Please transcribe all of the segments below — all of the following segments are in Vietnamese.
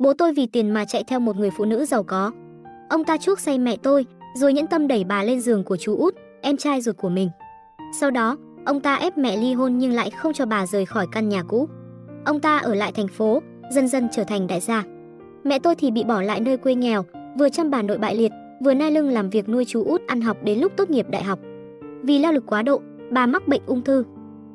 Bố tôi vì tiền mà chạy theo một người phụ nữ giàu có. Ông ta chuốc say mẹ tôi, rồi nhẫn tâm đẩy bà lên giường của chú út, em trai ruột của mình. Sau đó, ông ta ép mẹ ly hôn nhưng lại không cho bà rời khỏi căn nhà cũ. Ông ta ở lại thành phố, dần dần trở thành đại gia. Mẹ tôi thì bị bỏ lại nơi quê nghèo, vừa chăm bà nội bại liệt, vừa nai lưng làm việc nuôi chú út ăn học đến lúc tốt nghiệp đại học. Vì lao lực quá độ, bà mắc bệnh ung thư.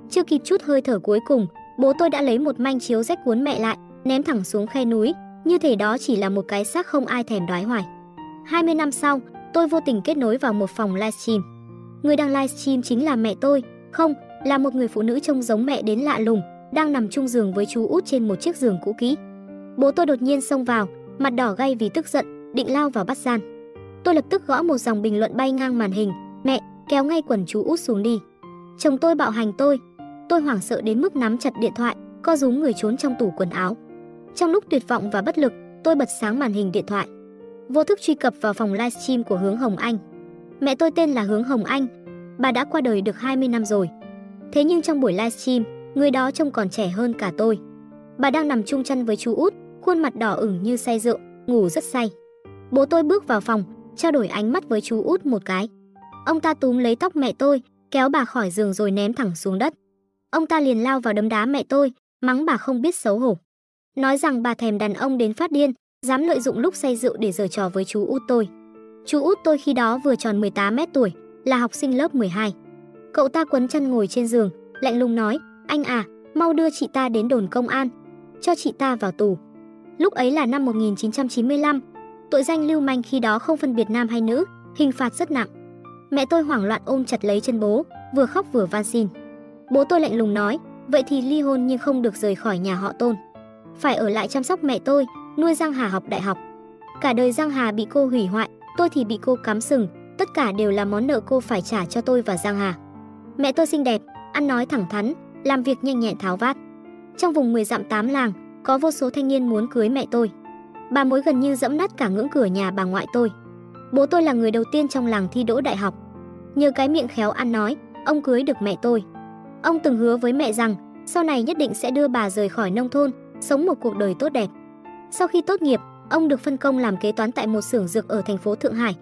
Chưa kịp chút hơi thở cuối cùng, bố tôi đã lấy một manh chiếu rách cuốn mẹ lại, ném thẳng xuống khe núi, như thể đó chỉ là một cái xác không ai thèm đoái hoài. 20 năm sau, tôi vô tình kết nối vào một phòng livestream. Người đang livestream chính là mẹ tôi, không, là một người phụ nữ trông giống mẹ đến lạ lùng, đang nằm chung giường với chú út trên một chiếc giường cũ kỹ. Bố tôi đột nhiên xông vào, mặt đỏ gay vì tức giận, định lao vào bắt gian. Tôi lập tức gõ một dòng bình luận bay ngang màn hình, "Mẹ, kéo ngay quần chú út xuống đi." Chồng tôi bạo hành tôi. Tôi hoảng sợ đến mức nắm chặt điện thoại, co rúm người trốn trong tủ quần áo. Trong lúc tuyệt vọng và bất lực, tôi bật sáng màn hình điện thoại. Vô thức truy cập vào phòng livestream của Hướng Hồng Anh. Mẹ tôi tên là Hướng Hồng Anh. Bà đã qua đời được 20 năm rồi. Thế nhưng trong buổi livestream, người đó trông còn trẻ hơn cả tôi. Bà đang nằm chung chăn với chú út, khuôn mặt đỏ ửng như say rượu, ngủ rất say. Bố tôi bước vào phòng, trao đổi ánh mắt với chú út một cái. Ông ta túm lấy tóc mẹ tôi, kéo bà khỏi giường rồi ném thẳng xuống đất. Ông ta liền lao vào đấm đá mẹ tôi, mắng bà không biết xấu hổ. Nói rằng bà thèm đàn ông đến phát điên, dám lợi dụng lúc say rượu để giở trò với chú út tôi. Chú út tôi khi đó vừa tròn 18 mét tuổi, là học sinh lớp 12. Cậu ta quấn chân ngồi trên giường, lạnh lùng nói, anh à, mau đưa chị ta đến đồn công an, cho chị ta vào tù. Lúc ấy là năm 1995, tội danh lưu manh khi đó không phân biệt nam hay nữ, hình phạt rất nặng. Mẹ tôi hoảng loạn ôm chặt lấy chân bố, vừa khóc vừa van xin. Bố tôi lạnh lùng nói, vậy thì ly hôn nhưng không được rời khỏi nhà họ Tôn. Phải ở lại chăm sóc mẹ tôi, nuôi Giang Hà học đại học. Cả đời Giang Hà bị cô hủy hoại, tôi thì bị cô cắm sừng, tất cả đều là món nợ cô phải trả cho tôi và Giang Hà. Mẹ tôi xinh đẹp, ăn nói thẳng thắn, làm việc nhanh nhẹn tháo vát. Trong vùng 10 dặm 8 làng, có vô số thanh niên muốn cưới mẹ tôi. Bà mối gần như dẫm nát cả ngưỡng cửa nhà bà ngoại tôi. Bố tôi là người đầu tiên trong làng thi đỗ đại học. Nhờ cái miệng khéo ăn nói, ông cưới được mẹ tôi. Ông từng hứa với mẹ rằng sau này nhất định sẽ đưa bà rời khỏi nông thôn, sống một cuộc đời tốt đẹp. Sau khi tốt nghiệp, ông được phân công làm kế toán tại một xưởng dược ở thành phố Thượng Hải.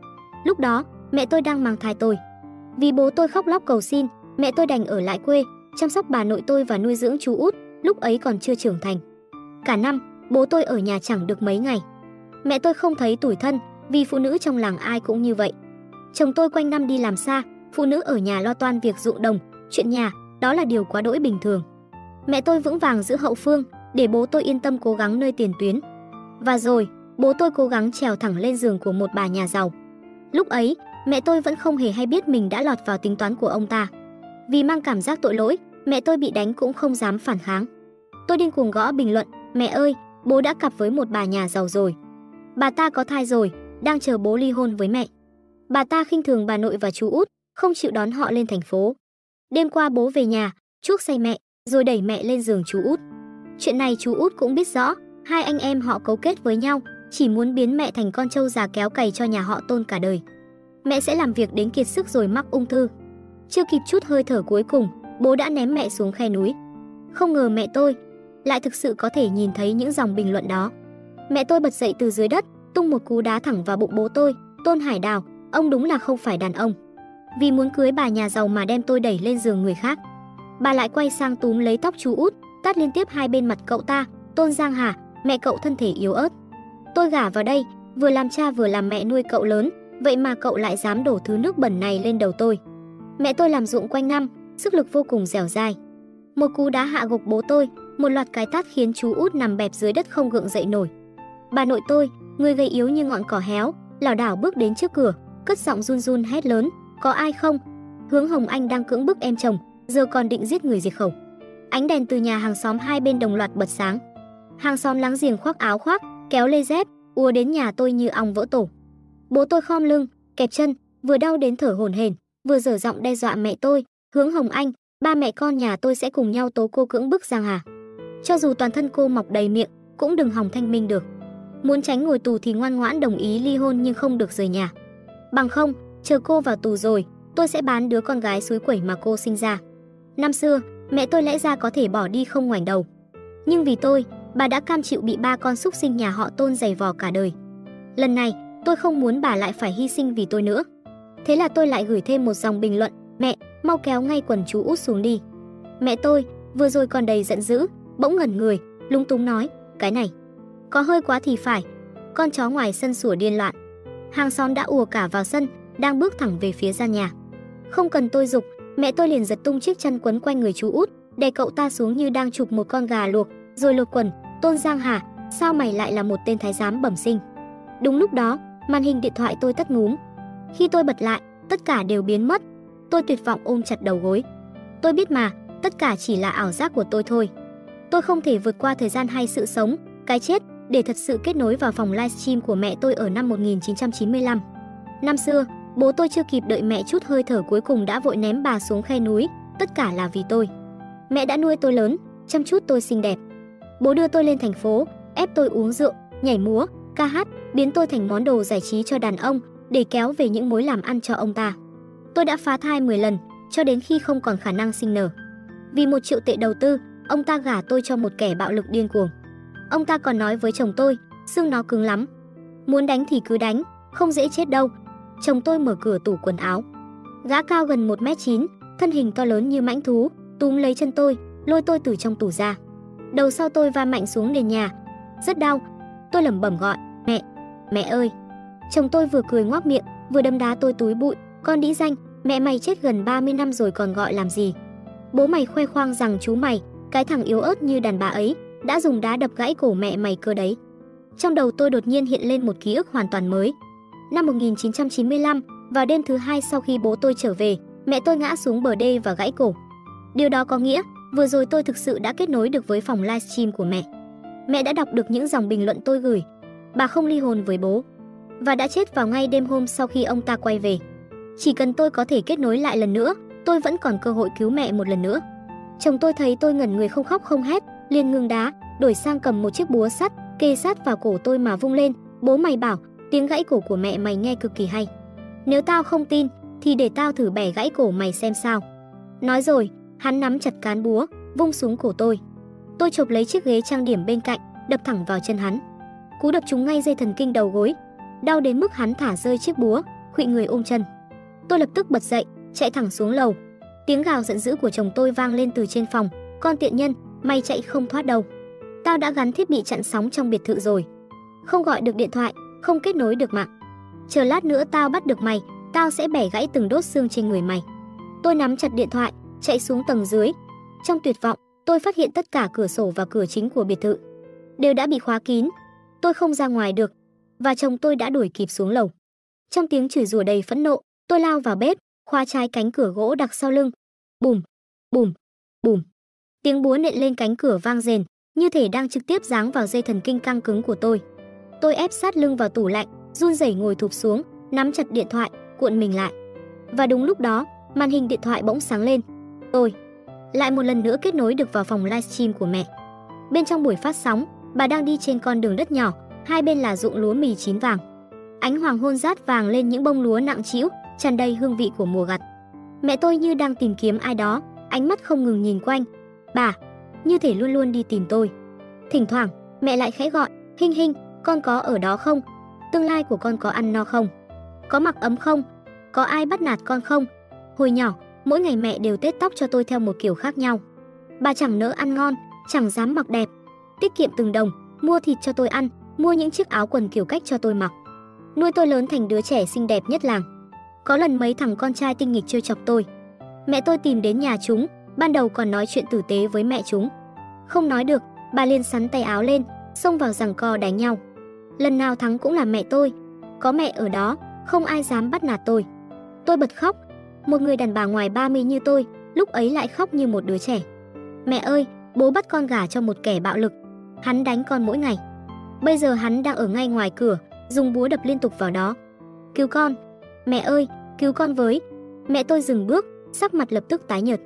Lúc đó, mẹ tôi đang mang thai tôi. Vì bố tôi khóc lóc cầu xin, mẹ tôi đành ở lại quê, chăm sóc bà nội tôi và nuôi dưỡng chú út, lúc ấy còn chưa trưởng thành. Cả năm, bố tôi ở nhà chẳng được mấy ngày. Mẹ tôi không thấy tủi thân, vì phụ nữ trong làng ai cũng như vậy. Chồng tôi quanh năm đi làm xa, phụ nữ ở nhà lo toan việc ruộng đồng, chuyện nhà, đó là điều quá đỗi bình thường. Mẹ tôi vững vàng giữ hậu phương, để bố tôi yên tâm cố gắng nơi tiền tuyến. Và rồi, bố tôi cố gắng trèo thẳng lên giường của một bà nhà giàu. Lúc ấy, mẹ tôi vẫn không hề hay biết mình đã lọt vào tính toán của ông ta. Vì mang cảm giác tội lỗi, mẹ tôi bị đánh cũng không dám phản kháng. Tôi điên cuồng gõ bình luận, mẹ ơi, bố đã cặp với một bà nhà giàu rồi. Bà ta có thai rồi, đang chờ bố ly hôn với mẹ. Bà ta khinh thường bà nội và chú út, không chịu đón họ lên thành phố. Đêm qua bố về nhà, chuốc say mẹ, rồi đẩy mẹ lên giường chú út. Chuyện này chú út cũng biết rõ, hai anh em họ cấu kết với nhau, chỉ muốn biến mẹ thành con trâu già kéo cày cho nhà họ Tôn cả đời. Mẹ sẽ làm việc đến kiệt sức rồi mắc ung thư. Chưa kịp chút hơi thở cuối cùng, bố đã ném mẹ xuống khe núi. Không ngờ mẹ tôi lại thực sự có thể nhìn thấy những dòng bình luận đó. Mẹ tôi bật dậy từ dưới đất, tung một cú đá thẳng vào bụng bố tôi, Tôn Hải Đào, ông đúng là không phải đàn ông. Vì muốn cưới bà nhà giàu mà đem tôi đẩy lên giường người khác. Bà lại quay sang túm lấy tóc chú út, tát liên tiếp hai bên mặt cậu ta, Tôn Giang Hà, mẹ cậu thân thể yếu ớt. Tôi gả vào đây, vừa làm cha vừa làm mẹ nuôi cậu lớn, vậy mà cậu lại dám đổ thứ nước bẩn này lên đầu tôi. Mẹ tôi làm ruộng quanh năm, sức lực vô cùng dẻo dai. Một cú đá hạ gục bố tôi, một loạt cái tát khiến chú út nằm bẹp dưới đất không gượng dậy nổi. Bà nội tôi, người gầy yếu như ngọn cỏ héo, lảo đảo bước đến trước cửa, cất giọng run run hét lớn, "Có ai không?" Hướng Hồng Anh đang cưỡng bức em chồng, giờ còn định giết người diệt khẩu. Ánh đèn từ nhà hàng xóm hai bên đồng loạt bật sáng. Hàng xóm láng giềng khoác áo khoác, kéo lê dép, ùa đến nhà tôi như ong vỡ tổ. Bố tôi khom lưng, kẹp chân, vừa đau đến thở hổn hển, vừa dở giọng đe dọa mẹ tôi, "Hướng Hồng Anh, ba mẹ con nhà tôi sẽ cùng nhau tố cô cưỡng bức Giang Hà." Cho dù toàn thân cô mọc đầy miệng, cũng đừng hòng thanh minh được. Muốn tránh ngồi tù thì ngoan ngoãn đồng ý ly hôn nhưng không được rời nhà. Bằng không, chờ cô vào tù rồi, tôi sẽ bán đứa con gái suối quẩy mà cô sinh ra. Năm xưa, mẹ tôi lẽ ra có thể bỏ đi không ngoảnh đầu. Nhưng vì tôi, bà đã cam chịu bị ba con súc sinh nhà họ Tôn giày vò cả đời. Lần này, tôi không muốn bà lại phải hy sinh vì tôi nữa. Thế là tôi lại gửi thêm một dòng bình luận, mẹ, mau kéo ngay quần chú út xuống đi. Mẹ tôi, vừa rồi còn đầy giận dữ, bỗng ngẩn người, lung túng nói, cái này, có hơi quá thì phải. Con chó ngoài sân sủa điên loạn. Hàng xóm đã ùa cả vào sân, đang bước thẳng về phía gian nhà. Không cần tôi dục, mẹ tôi liền giật tung chiếc chân quấn quanh người chú út, đè cậu ta xuống như đang chụp một con gà luộc, rồi lột quần, "Tôn Giang Hà, sao mày lại là một tên thái giám bẩm sinh?" Đúng lúc đó, màn hình điện thoại tôi tắt ngúm. Khi tôi bật lại, tất cả đều biến mất. Tôi tuyệt vọng ôm chặt đầu gối. Tôi biết mà, tất cả chỉ là ảo giác của tôi thôi. Tôi không thể vượt qua thời gian hay sự sống, cái chết để thật sự kết nối vào phòng livestream của mẹ tôi ở năm 1995. Năm xưa, bố tôi chưa kịp đợi mẹ chút hơi thở cuối cùng đã vội ném bà xuống khe núi, tất cả là vì tôi. Mẹ đã nuôi tôi lớn, chăm chút tôi xinh đẹp. Bố đưa tôi lên thành phố, ép tôi uống rượu, nhảy múa, ca hát, biến tôi thành món đồ giải trí cho đàn ông để kéo về những mối làm ăn cho ông ta. Tôi đã phá thai 10 lần, cho đến khi không còn khả năng sinh nở. Vì một triệu tệ đầu tư, ông ta gả tôi cho một kẻ bạo lực điên cuồng. Ông ta còn nói với chồng tôi, xương nó cứng lắm. Muốn đánh thì cứ đánh, không dễ chết đâu. Chồng tôi mở cửa tủ quần áo. Gã cao gần 1m9, thân hình to lớn như mãnh thú, túm lấy chân tôi, lôi tôi từ trong tủ ra. Đầu sau tôi va mạnh xuống nền nhà. Rất đau. Tôi lẩm bẩm gọi, "Mẹ, mẹ ơi." Chồng tôi vừa cười ngoác miệng, vừa đâm đá tôi túi bụi, "Con đĩ danh, mẹ mày chết gần 30 năm rồi còn gọi làm gì?" Bố mày khoe khoang rằng chú mày, cái thằng yếu ớt như đàn bà ấy, đã dùng đá đập gãy cổ mẹ mày cơ đấy. Trong đầu tôi đột nhiên hiện lên một ký ức hoàn toàn mới. Năm 1995, vào đêm thứ hai sau khi bố tôi trở về, mẹ tôi ngã xuống bờ đê và gãy cổ. Điều đó có nghĩa, vừa rồi tôi thực sự đã kết nối được với phòng livestream của mẹ. Mẹ đã đọc được những dòng bình luận tôi gửi. Bà không ly hôn với bố và đã chết vào ngay đêm hôm sau khi ông ta quay về. Chỉ cần tôi có thể kết nối lại lần nữa, tôi vẫn còn cơ hội cứu mẹ một lần nữa. Chồng tôi thấy tôi ngẩn người không khóc không hét, liền ngừng đá, đổi sang cầm một chiếc búa sắt, kê sát vào cổ tôi mà vung lên, "Bố mày bảo, tiếng gãy cổ của mẹ mày nghe cực kỳ hay. Nếu tao không tin, thì để tao thử bẻ gãy cổ mày xem sao." Nói rồi, hắn nắm chặt cán búa, vung xuống cổ tôi. Tôi chộp lấy chiếc ghế trang điểm bên cạnh, đập thẳng vào chân hắn. Cú đập trúng ngay dây thần kinh đầu gối, đau đến mức hắn thả rơi chiếc búa, khuỵu người ôm chân. Tôi lập tức bật dậy, chạy thẳng xuống lầu. Tiếng gào giận dữ của chồng tôi vang lên từ trên phòng, "Con tiện nhân, mày chạy không thoát đâu. Tao đã gắn thiết bị chặn sóng trong biệt thự rồi. Không gọi được điện thoại, không kết nối được mạng. Chờ lát nữa tao bắt được mày, tao sẽ bẻ gãy từng đốt xương trên người mày." Tôi nắm chặt điện thoại, chạy xuống tầng dưới. Trong tuyệt vọng, tôi phát hiện tất cả cửa sổ và cửa chính của biệt thự đều đã bị khóa kín. Tôi không ra ngoài được, và chồng tôi đã đuổi kịp xuống lầu. Trong tiếng chửi rủa đầy phẫn nộ, tôi lao vào bếp, khóa trái cánh cửa gỗ đặc sau lưng. Bùm, bùm, bùm. Tiếng búa nện lên cánh cửa vang rền, như thể đang trực tiếp giáng vào dây thần kinh căng cứng của tôi. Tôi ép sát lưng vào tủ lạnh, run rẩy ngồi thụp xuống, nắm chặt điện thoại, cuộn mình lại. Và đúng lúc đó, màn hình điện thoại bỗng sáng lên. Tôi lại một lần nữa kết nối được vào phòng livestream của mẹ. Bên trong buổi phát sóng, bà đang đi trên con đường đất nhỏ, hai bên là ruộng lúa mì chín vàng. Ánh hoàng hôn rát vàng lên những bông lúa nặng trĩu, tràn đầy hương vị của mùa gặt. Mẹ tôi như đang tìm kiếm ai đó, ánh mắt không ngừng nhìn quanh. Bà, như thể luôn luôn đi tìm tôi. Thỉnh thoảng, mẹ lại khẽ gọi, "Hinh Hinh, con có ở đó không? Tương lai của con có ăn no không? Có mặc ấm không? Có ai bắt nạt con không?" Hồi nhỏ, mỗi ngày mẹ đều tết tóc cho tôi theo một kiểu khác nhau. Bà chẳng nỡ ăn ngon, chẳng dám mặc đẹp, tiết kiệm từng đồng, mua thịt cho tôi ăn, mua những chiếc áo quần kiểu cách cho tôi mặc. Nuôi tôi lớn thành đứa trẻ xinh đẹp nhất làng. Có lần mấy thằng con trai tinh nghịch chơi chọc tôi. Mẹ tôi tìm đến nhà chúng, ban đầu còn nói chuyện tử tế với mẹ chúng. Không nói được, bà liền sắn tay áo lên, xông vào giằng co đánh nhau. Lần nào thắng cũng là mẹ tôi. Có mẹ ở đó, không ai dám bắt nạt tôi. Tôi bật khóc. Một người đàn bà ngoài 30 như tôi, lúc ấy lại khóc như một đứa trẻ. Mẹ ơi, bố bắt con gả cho một kẻ bạo lực. Hắn đánh con mỗi ngày. Bây giờ hắn đang ở ngay ngoài cửa, dùng búa đập liên tục vào đó. Cứu con! Mẹ ơi, cứu con với! Mẹ tôi dừng bước, sắc mặt lập tức tái nhợt.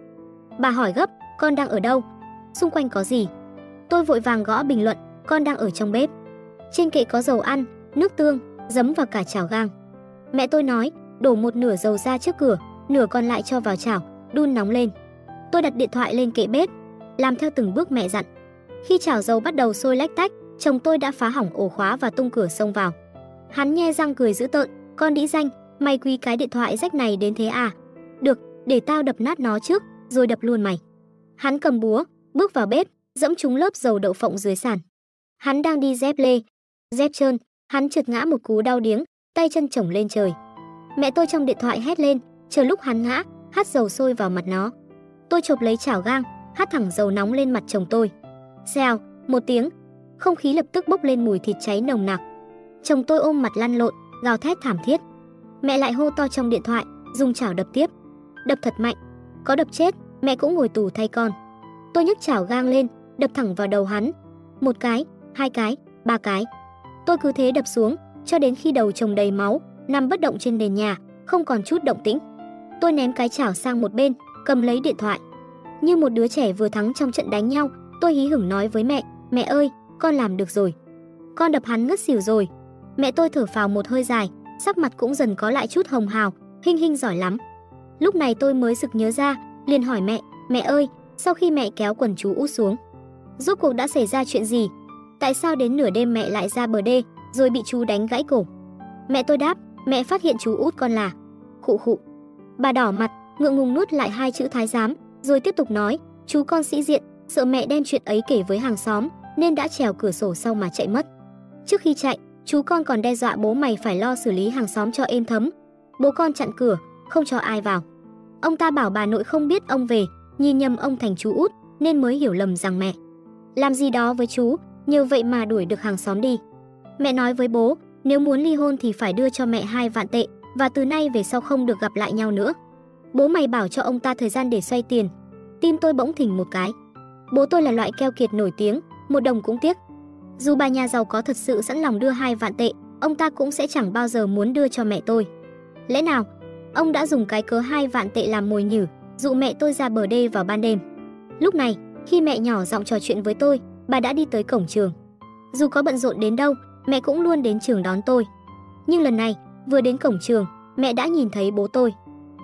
Bà hỏi gấp, con đang ở đâu? Xung quanh có gì? Tôi vội vàng gõ bình luận, con đang ở trong bếp. Trên kệ có dầu ăn, nước tương, giấm và cả chảo gang. Mẹ tôi nói, đổ một nửa dầu ra trước cửa, nửa còn lại cho vào chảo, đun nóng lên. Tôi đặt điện thoại lên kệ bếp, làm theo từng bước mẹ dặn. Khi chảo dầu bắt đầu sôi lách tách, chồng tôi đã phá hỏng ổ khóa và tung cửa xông vào. Hắn nhe răng cười dữ tợn, con đĩ danh, mày quý cái điện thoại rách này đến thế à? Được, để tao đập nát nó trước, rồi đập luôn mày. Hắn cầm búa, bước vào bếp, dẫm trúng lớp dầu đậu phộng dưới sàn. Hắn đang đi dép lê, dép trơn, hắn trượt ngã một cú đau điếng, tay chân chổng lên trời. Mẹ tôi trong điện thoại hét lên, chờ lúc hắn ngã, hắt dầu sôi vào mặt nó. Tôi chộp lấy chảo gang, hắt thẳng dầu nóng lên mặt chồng tôi. Xèo, một tiếng, không khí lập tức bốc lên mùi thịt cháy nồng nặc. Chồng tôi ôm mặt lăn lộn, gào thét thảm thiết. Mẹ lại hô to trong điện thoại, dùng chảo đập tiếp. Đập thật mạnh, có đập chết, mẹ cũng ngồi tù thay con. Tôi nhấc chảo gang lên, đập thẳng vào đầu hắn. Một cái, hai cái, ba cái. Tôi cứ thế đập xuống, cho đến khi đầu chồng đầy máu, nằm bất động trên nền nhà, không còn chút động tĩnh. Tôi ném cái chảo sang một bên, cầm lấy điện thoại. Như một đứa trẻ vừa thắng trong trận đánh nhau, tôi hí hửng nói với mẹ, mẹ ơi, con làm được rồi. Con đập hắn ngất xỉu rồi. Mẹ tôi thở phào một hơi dài, sắc mặt cũng dần có lại chút hồng hào, Hinh Hinh giỏi lắm. Lúc này tôi mới sực nhớ ra, liền hỏi mẹ, mẹ ơi, sau khi mẹ kéo quần chú út xuống, rốt cuộc đã xảy ra chuyện gì? Tại sao đến nửa đêm mẹ lại ra bờ đê, rồi bị chú đánh gãy cổ? Mẹ tôi đáp, mẹ phát hiện chú út con là khụ khụ. Bà đỏ mặt, ngượng ngùng nuốt lại hai chữ thái giám, rồi tiếp tục nói, chú con sĩ diện, sợ mẹ đem chuyện ấy kể với hàng xóm, nên đã trèo cửa sổ sau mà chạy mất. Trước khi chạy, chú con còn đe dọa bố mày phải lo xử lý hàng xóm cho êm thấm. Bố con chặn cửa, không cho ai vào. Ông ta bảo bà nội không biết ông về, nhìn nhầm ông thành chú út, nên mới hiểu lầm rằng mẹ làm gì đó với chú, nhờ vậy mà đuổi được hàng xóm đi. Mẹ nói với bố, nếu muốn ly hôn thì phải đưa cho mẹ hai vạn tệ và từ nay về sau không được gặp lại nhau nữa. Bố mày bảo cho ông ta thời gian để xoay tiền. Tim tôi bỗng thình một cái. Bố tôi là loại keo kiệt nổi tiếng, một đồng cũng tiếc. Dù bà nhà giàu có thật sự sẵn lòng đưa hai vạn tệ, ông ta cũng sẽ chẳng bao giờ muốn đưa cho mẹ tôi. Lẽ nào, ông đã dùng cái cớ hai vạn tệ làm mồi nhử, dụ mẹ tôi ra bờ đê vào ban đêm. Lúc này, khi mẹ nhỏ giọng trò chuyện với tôi, bà đã đi tới cổng trường. Dù có bận rộn đến đâu, mẹ cũng luôn đến trường đón tôi. Nhưng lần này, vừa đến cổng trường, mẹ đã nhìn thấy bố tôi.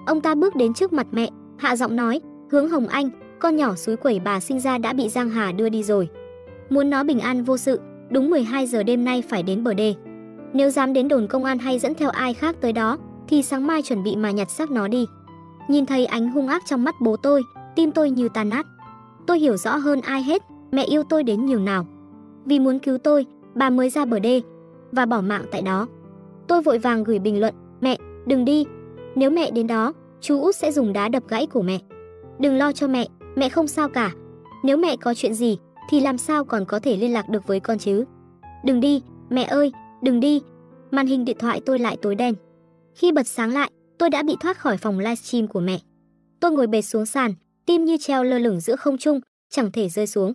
Ông ta bước đến trước mặt mẹ, hạ giọng nói, "Hướng Hồng Anh, con nhỏ suối quẩy bà sinh ra đã bị Giang Hà đưa đi rồi. Muốn nó bình an vô sự, đúng 12 giờ đêm nay phải đến bờ đê. Nếu dám đến đồn công an hay dẫn theo ai khác tới đó, thì sáng mai chuẩn bị mà nhặt xác nó đi." Nhìn thấy ánh hung ác trong mắt bố tôi, tim tôi như tan nát. Tôi hiểu rõ hơn ai hết, mẹ yêu tôi đến nhường nào. Vì muốn cứu tôi, bà mới ra bờ đê và bỏ mạng tại đó. Tôi vội vàng gửi bình luận, "Mẹ, đừng đi. Nếu mẹ đến đó, chú út sẽ dùng đá đập gãy của mẹ. Đừng lo cho mẹ, mẹ không sao cả. Nếu mẹ có chuyện gì thì làm sao còn có thể liên lạc được với con chứ? Đừng đi, mẹ ơi, đừng đi." Màn hình điện thoại tôi lại tối đen. Khi bật sáng lại, tôi đã bị thoát khỏi phòng livestream của mẹ. Tôi ngồi bệt xuống sàn, tim như treo lơ lửng giữa không trung, chẳng thể rơi xuống.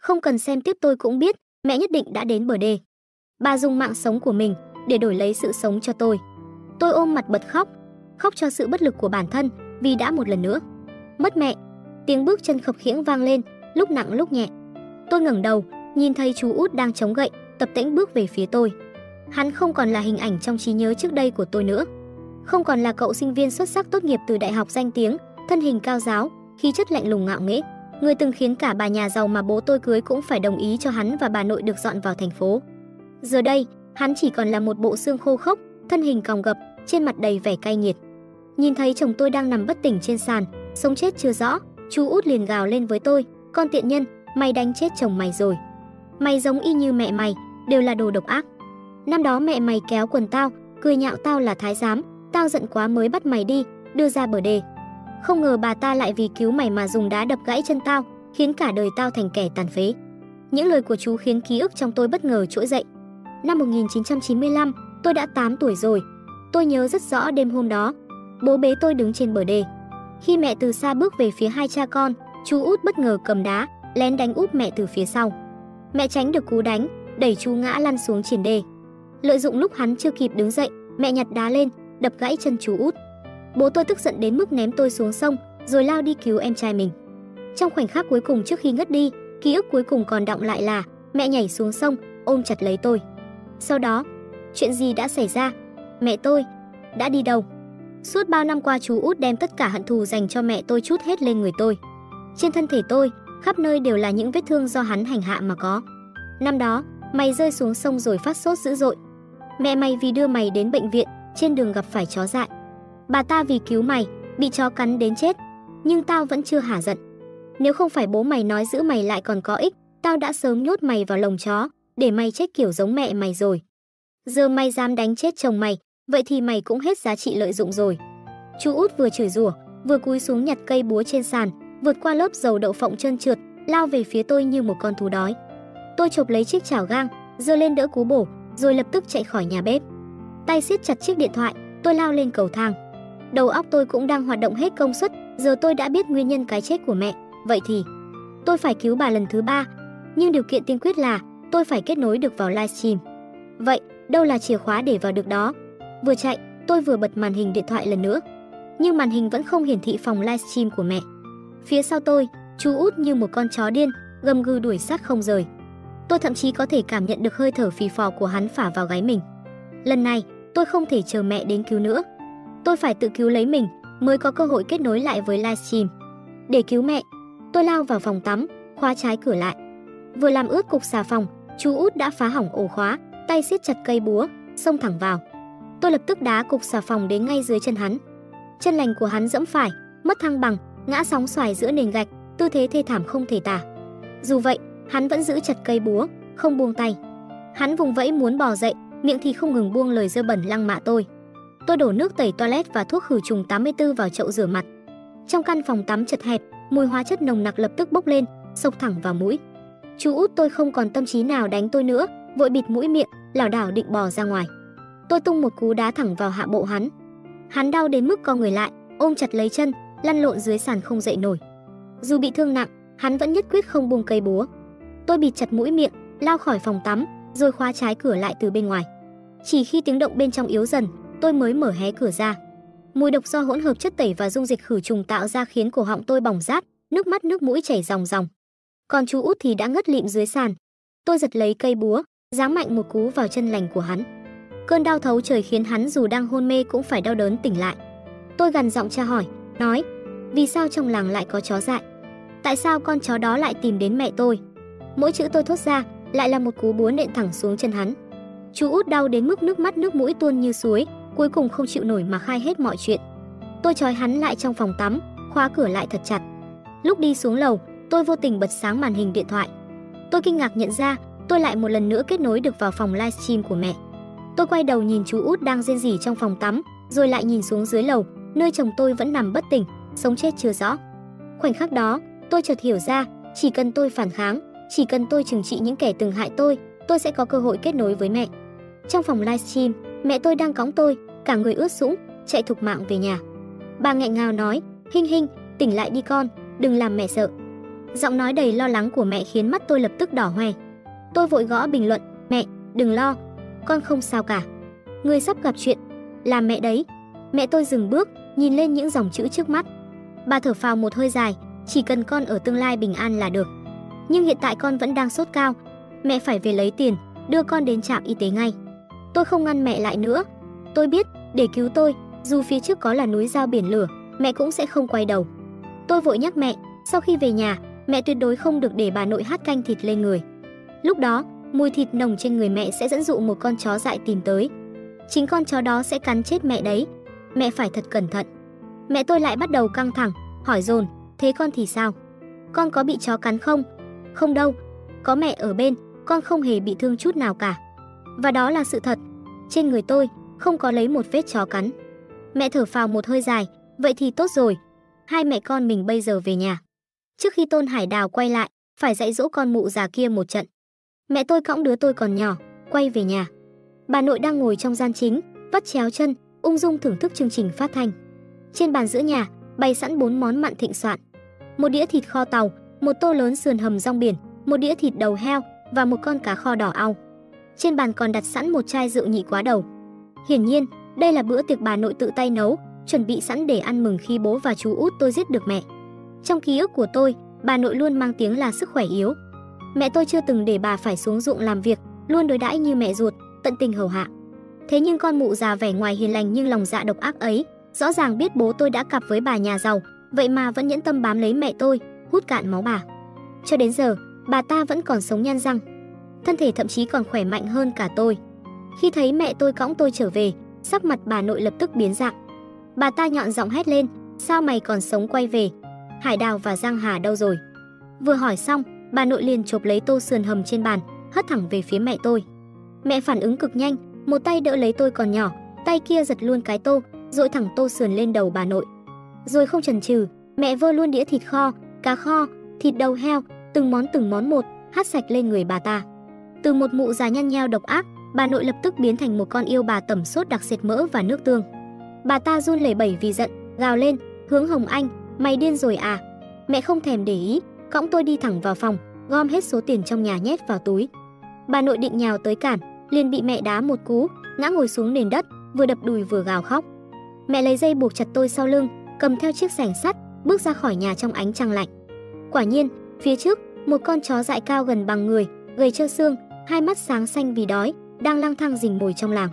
Không cần xem tiếp tôi cũng biết, mẹ nhất định đã đến bờ đê. Bà dùng mạng sống của mình để đổi lấy sự sống cho tôi. Tôi ôm mặt bật khóc, khóc cho sự bất lực của bản thân vì đã một lần nữa mất mẹ. Tiếng bước chân khập khiễng vang lên, lúc nặng lúc nhẹ. Tôi ngẩng đầu, nhìn thấy chú út đang chống gậy, tập tễnh bước về phía tôi. Hắn không còn là hình ảnh trong trí nhớ trước đây của tôi nữa. Không còn là cậu sinh viên xuất sắc tốt nghiệp từ đại học danh tiếng, thân hình cao giáo, khí chất lạnh lùng ngạo nghễ, người từng khiến cả bà nhà giàu mà bố tôi cưới cũng phải đồng ý cho hắn và bà nội được dọn vào thành phố. Giờ đây, hắn chỉ còn là một bộ xương khô khốc, thân hình còng gập, trên mặt đầy vẻ cay nghiệt. Nhìn thấy chồng tôi đang nằm bất tỉnh trên sàn, sống chết chưa rõ, chú út liền gào lên với tôi, "Con tiện nhân, mày đánh chết chồng mày rồi. Mày giống y như mẹ mày, đều là đồ độc ác. Năm đó mẹ mày kéo quần tao, cười nhạo tao là thái giám, tao giận quá mới bắt mày đi, đưa ra bờ đề. Không ngờ bà ta lại vì cứu mày mà dùng đá đập gãy chân tao, khiến cả đời tao thành kẻ tàn phế." Những lời của chú khiến ký ức trong tôi bất ngờ trỗi dậy. Năm 1995, tôi đã 8 tuổi rồi. Tôi nhớ rất rõ đêm hôm đó, bố bế tôi đứng trên bờ đê. Khi mẹ từ xa bước về phía hai cha con, chú út bất ngờ cầm đá, lén đánh úp mẹ từ phía sau. Mẹ tránh được cú đánh, đẩy chú ngã lăn xuống triển đê. Lợi dụng lúc hắn chưa kịp đứng dậy, mẹ nhặt đá lên, đập gãy chân chú út. Bố tôi tức giận đến mức ném tôi xuống sông, rồi lao đi cứu em trai mình. Trong khoảnh khắc cuối cùng trước khi ngất đi, ký ức cuối cùng còn đọng lại là mẹ nhảy xuống sông, ôm chặt lấy tôi. Sau đó, chuyện gì đã xảy ra? Mẹ tôi đã đi đâu? Suốt bao năm qua chú út đem tất cả hận thù dành cho mẹ tôi chút hết lên người tôi. Trên thân thể tôi khắp nơi đều là những vết thương do hắn hành hạ mà có. Năm đó, mày rơi xuống sông rồi phát sốt dữ dội. Mẹ mày vì đưa mày đến bệnh viện, trên đường gặp phải chó dại. Bà ta vì cứu mày, bị chó cắn đến chết, nhưng tao vẫn chưa hả giận. Nếu không phải bố mày nói giữ mày lại còn có ích, tao đã sớm nhốt mày vào lồng chó, để mày chết kiểu giống mẹ mày rồi. Giờ mày dám đánh chết chồng mày, vậy thì mày cũng hết giá trị lợi dụng rồi. Chú út vừa chửi rủa, vừa cúi xuống nhặt cây búa trên sàn, vượt qua lớp dầu đậu phộng trơn trượt, lao về phía tôi như một con thú đói. Tôi chộp lấy chiếc chảo gang, giơ lên đỡ cú bổ, rồi lập tức chạy khỏi nhà bếp. Tay siết chặt chiếc điện thoại, tôi lao lên cầu thang. Đầu óc tôi cũng đang hoạt động hết công suất, giờ tôi đã biết nguyên nhân cái chết của mẹ, vậy thì tôi phải cứu bà lần thứ ba, nhưng điều kiện tiên quyết là tôi phải kết nối được vào livestream. Vậy, đâu là chìa khóa để vào được đó? Vừa chạy, tôi vừa bật màn hình điện thoại lần nữa. Nhưng màn hình vẫn không hiển thị phòng livestream của mẹ. Phía sau tôi, chú út như một con chó điên, gầm gừ đuổi sát không rời. Tôi thậm chí có thể cảm nhận được hơi thở phì phò của hắn phả vào gáy mình. Lần này, tôi không thể chờ mẹ đến cứu nữa. Tôi phải tự cứu lấy mình mới có cơ hội kết nối lại với livestream. Để cứu mẹ, tôi lao vào phòng tắm, khóa trái cửa lại. Vừa làm ướt cục xà phòng, chú út đã phá hỏng ổ khóa, tay siết chặt cây búa, xông thẳng vào. Tôi lập tức đá cục xà phòng đến ngay dưới chân hắn. Chân lành của hắn dẫm phải, mất thăng bằng, ngã sóng xoài giữa nền gạch, tư thế thê thảm không thể tả. Dù vậy, hắn vẫn giữ chặt cây búa, không buông tay. Hắn vùng vẫy muốn bò dậy, miệng thì không ngừng buông lời dơ bẩn lăng mạ tôi. Tôi đổ nước tẩy toilet và thuốc khử trùng 84 vào chậu rửa mặt. Trong căn phòng tắm chật hẹp, mùi hóa chất nồng nặc lập tức bốc lên, xộc thẳng vào mũi. Chú út tôi không còn tâm trí nào đánh tôi nữa, vội bịt mũi miệng, lảo đảo định bò ra ngoài. Tôi tung một cú đá thẳng vào hạ bộ hắn. Hắn đau đến mức co người lại, ôm chặt lấy chân, lăn lộn dưới sàn không dậy nổi. Dù bị thương nặng, hắn vẫn nhất quyết không buông cây búa. Tôi bịt chặt mũi miệng, lao khỏi phòng tắm, rồi khóa trái cửa lại từ bên ngoài. Chỉ khi tiếng động bên trong yếu dần, tôi mới mở hé cửa ra. Mùi độc do hỗn hợp chất tẩy và dung dịch khử trùng tạo ra khiến cổ họng tôi bỏng rát, nước mắt nước mũi chảy ròng ròng. Còn chú út thì đã ngất lịm dưới sàn. Tôi giật lấy cây búa, giáng mạnh một cú vào chân lành của hắn. Cơn đau thấu trời khiến hắn dù đang hôn mê cũng phải đau đớn tỉnh lại. Tôi gằn giọng tra hỏi, nói: "Vì sao trong làng lại có chó dại? Tại sao con chó đó lại tìm đến mẹ tôi?" Mỗi chữ tôi thốt ra lại là một cú búa nện thẳng xuống chân hắn. Chú út đau đến mức nước mắt nước mũi tuôn như suối, cuối cùng không chịu nổi mà khai hết mọi chuyện. Tôi trói hắn lại trong phòng tắm, khóa cửa lại thật chặt. Lúc đi xuống lầu, tôi vô tình bật sáng màn hình điện thoại. Tôi kinh ngạc nhận ra, tôi lại một lần nữa kết nối được vào phòng livestream của mẹ. Tôi quay đầu nhìn chú út đang rên rỉ trong phòng tắm, rồi lại nhìn xuống dưới lầu, nơi chồng tôi vẫn nằm bất tỉnh, sống chết chưa rõ. Khoảnh khắc đó, tôi chợt hiểu ra, chỉ cần tôi phản kháng, chỉ cần tôi trừng trị những kẻ từng hại tôi, tôi sẽ có cơ hội kết nối với mẹ. Trong phòng livestream, mẹ tôi đang cõng tôi, cả người ướt sũng, chạy thục mạng về nhà. Bà nghẹn ngào nói, Hinh Hinh, tỉnh lại đi con, đừng làm mẹ sợ. Giọng nói đầy lo lắng của mẹ khiến mắt tôi lập tức đỏ hoe. Tôi vội gõ bình luận, mẹ, đừng lo, con không sao cả. Người sắp gặp chuyện, là mẹ đấy. Mẹ tôi dừng bước, nhìn lên những dòng chữ trước mắt. Bà thở phào một hơi dài, chỉ cần con ở tương lai bình an là được. Nhưng hiện tại con vẫn đang sốt cao, mẹ phải về lấy tiền, đưa con đến trạm y tế ngay. Tôi không ngăn mẹ lại nữa. Tôi biết, để cứu tôi, dù phía trước có là núi dao biển lửa, mẹ cũng sẽ không quay đầu. Tôi vội nhắc mẹ, sau khi về nhà, mẹ tuyệt đối không được để bà nội hát canh thịt lên người. Lúc đó, mùi thịt nồng trên người mẹ sẽ dẫn dụ một con chó dại tìm tới. Chính con chó đó sẽ cắn chết mẹ đấy. Mẹ phải thật cẩn thận. Mẹ tôi lại bắt đầu căng thẳng, hỏi dồn, thế con thì sao? Con có bị chó cắn không? Không đâu, có mẹ ở bên, con không hề bị thương chút nào cả. Và đó là sự thật. Trên người tôi không có lấy một vết chó cắn. Mẹ thở phào một hơi dài, vậy thì tốt rồi. Hai mẹ con mình bây giờ về nhà. Trước khi Tôn Hải Đào quay lại, phải dạy dỗ con mụ già kia một trận. Mẹ tôi cõng đứa tôi còn nhỏ, quay về nhà. Bà nội đang ngồi trong gian chính, vắt chéo chân, ung dung thưởng thức chương trình phát thanh. Trên bàn giữa nhà, bày sẵn bốn món mặn thịnh soạn. Một đĩa thịt kho tàu, một tô lớn sườn hầm rong biển, một đĩa thịt đầu heo và một con cá kho đỏ au. Trên bàn còn đặt sẵn một chai rượu nhị quá đầu. Hiển nhiên, đây là bữa tiệc bà nội tự tay nấu, chuẩn bị sẵn để ăn mừng khi bố và chú út tôi giết được mẹ. Trong ký ức của tôi, bà nội luôn mang tiếng là sức khỏe yếu. Mẹ tôi chưa từng để bà phải xuống ruộng làm việc, luôn đối đãi như mẹ ruột, tận tình hầu hạ. Thế nhưng con mụ già vẻ ngoài hiền lành nhưng lòng dạ độc ác ấy, rõ ràng biết bố tôi đã cặp với bà nhà giàu, vậy mà vẫn nhẫn tâm bám lấy mẹ tôi, hút cạn máu bà. Cho đến giờ, bà ta vẫn còn sống nhăn răng. Thân thể thậm chí còn khỏe mạnh hơn cả tôi. Khi thấy mẹ tôi cõng tôi trở về, sắc mặt bà nội lập tức biến dạng. Bà ta nhọn giọng hét lên, sao mày còn sống quay về? Hải Đào và Giang Hà đâu rồi? Vừa hỏi xong, bà nội liền chộp lấy tô sườn hầm trên bàn, hất thẳng về phía mẹ tôi. Mẹ phản ứng cực nhanh, một tay đỡ lấy tôi còn nhỏ, tay kia giật luôn cái tô, dội thẳng tô sườn lên đầu bà nội. Rồi không chần chừ, mẹ vơ luôn đĩa thịt kho, cá kho, thịt đầu heo, từng món từng món một, hắt sạch lên người bà ta. Từ một mụ già nhăn nheo độc ác, bà nội lập tức biến thành một con yêu bà tẩm sốt đặc sệt mỡ và nước tương. Bà ta run lẩy bẩy vì giận, gào lên, "Hướng Hồng Anh, mày điên rồi à?" Mẹ không thèm để ý, cõng tôi đi thẳng vào phòng, gom hết số tiền trong nhà nhét vào túi. Bà nội định nhào tới cản, liền bị mẹ đá một cú, ngã ngồi xuống nền đất, vừa đập đùi vừa gào khóc. Mẹ lấy dây buộc chặt tôi sau lưng, cầm theo chiếc sảnh sắt, bước ra khỏi nhà trong ánh trăng lạnh. Quả nhiên, phía trước, một con chó dại cao gần bằng người, gầy trơ xương, hai mắt sáng xanh vì đói, đang lang thang rình mồi trong làng.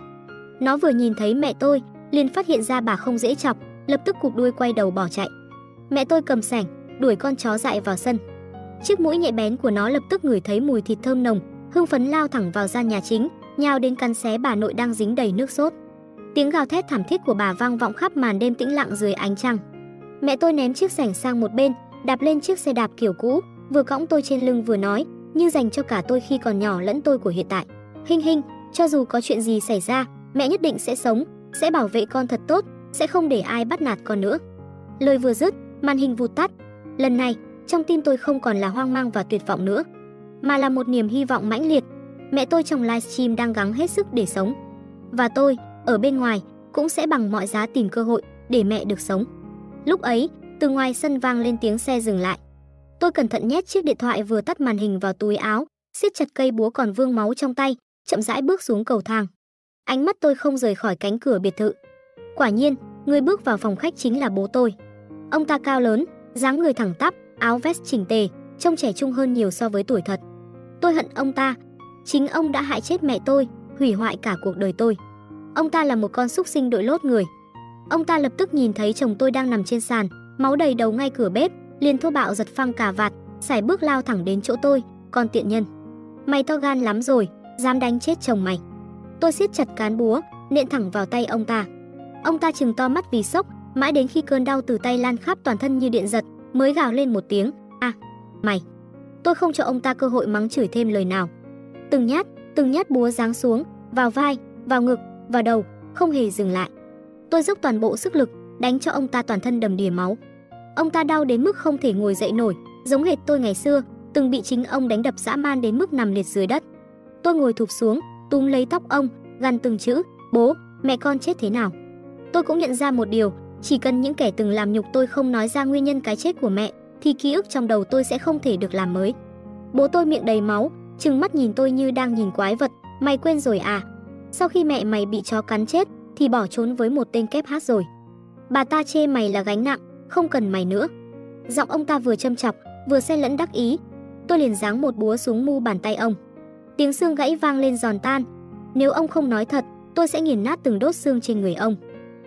Nó vừa nhìn thấy mẹ tôi, liền phát hiện ra bà không dễ chọc, lập tức cụp đuôi quay đầu bỏ chạy. Mẹ tôi cầm sẻng, đuổi con chó dại vào sân. Chiếc mũi nhạy bén của nó lập tức ngửi thấy mùi thịt thơm nồng, hưng phấn lao thẳng vào gian nhà chính, nhào đến cắn xé bà nội đang dính đầy nước sốt. Tiếng gào thét thảm thiết của bà vang vọng khắp màn đêm tĩnh lặng dưới ánh trăng. Mẹ tôi ném chiếc sẻng sang một bên, đạp lên chiếc xe đạp kiểu cũ, vừa cõng tôi trên lưng vừa nói, như dành cho cả tôi khi còn nhỏ lẫn tôi của hiện tại. Hinh hinh, cho dù có chuyện gì xảy ra, mẹ nhất định sẽ sống, sẽ bảo vệ con thật tốt, sẽ không để ai bắt nạt con nữa. Lời vừa dứt, màn hình vụt tắt. Lần này, trong tim tôi không còn là hoang mang và tuyệt vọng nữa, mà là một niềm hy vọng mãnh liệt. Mẹ tôi trong livestream đang gắng hết sức để sống. Và tôi, ở bên ngoài, cũng sẽ bằng mọi giá tìm cơ hội để mẹ được sống. Lúc ấy, từ ngoài sân vang lên tiếng xe dừng lại. Tôi cẩn thận nhét chiếc điện thoại vừa tắt màn hình vào túi áo, siết chặt cây búa còn vương máu trong tay, chậm rãi bước xuống cầu thang. Ánh mắt tôi không rời khỏi cánh cửa biệt thự. Quả nhiên, người bước vào phòng khách chính là bố tôi. Ông ta cao lớn, dáng người thẳng tắp, áo vest chỉnh tề, trông trẻ trung hơn nhiều so với tuổi thật. Tôi hận ông ta, chính ông đã hại chết mẹ tôi, hủy hoại cả cuộc đời tôi. Ông ta là một con súc sinh đội lốt người. Ông ta lập tức nhìn thấy chồng tôi đang nằm trên sàn, máu đầy đầu ngay cửa bếp, liền thô bạo giật phăng cà vạt, xài bước lao thẳng đến chỗ tôi, con tiện nhân. Mày to gan lắm rồi, dám đánh chết chồng mày. Tôi siết chặt cán búa, nện thẳng vào tay ông ta. Ông ta trừng to mắt vì sốc, mãi đến khi cơn đau từ tay lan khắp toàn thân như điện giật, mới gào lên một tiếng, "A, à, mày." Tôi không cho ông ta cơ hội mắng chửi thêm lời nào. Từng nhát, từng nhát búa giáng xuống, vào vai, vào ngực, vào đầu, không hề dừng lại. Tôi dốc toàn bộ sức lực, đánh cho ông ta toàn thân đầm đìa máu. Ông ta đau đến mức không thể ngồi dậy nổi, giống hệt tôi ngày xưa, từng bị chính ông đánh đập dã man đến mức nằm liệt dưới đất. Tôi ngồi thụp xuống, túm lấy tóc ông, gằn từng chữ, "Bố, mẹ con chết thế nào?" Tôi cũng nhận ra một điều, chỉ cần những kẻ từng làm nhục tôi không nói ra nguyên nhân cái chết của mẹ, thì ký ức trong đầu tôi sẽ không thể được làm mới. Bố tôi miệng đầy máu, trừng mắt nhìn tôi như đang nhìn quái vật, "Mày quên rồi à? Sau khi mẹ mày bị chó cắn chết thì bỏ trốn với một tên kép hát rồi. Bà ta chê mày là gánh nặng, không cần mày nữa." Giọng ông ta vừa châm chọc, vừa xen lẫn đắc ý. Tôi liền giáng một búa xuống mu bàn tay ông. Tiếng xương gãy vang lên giòn tan. Nếu ông không nói thật, tôi sẽ nghiền nát từng đốt xương trên người ông.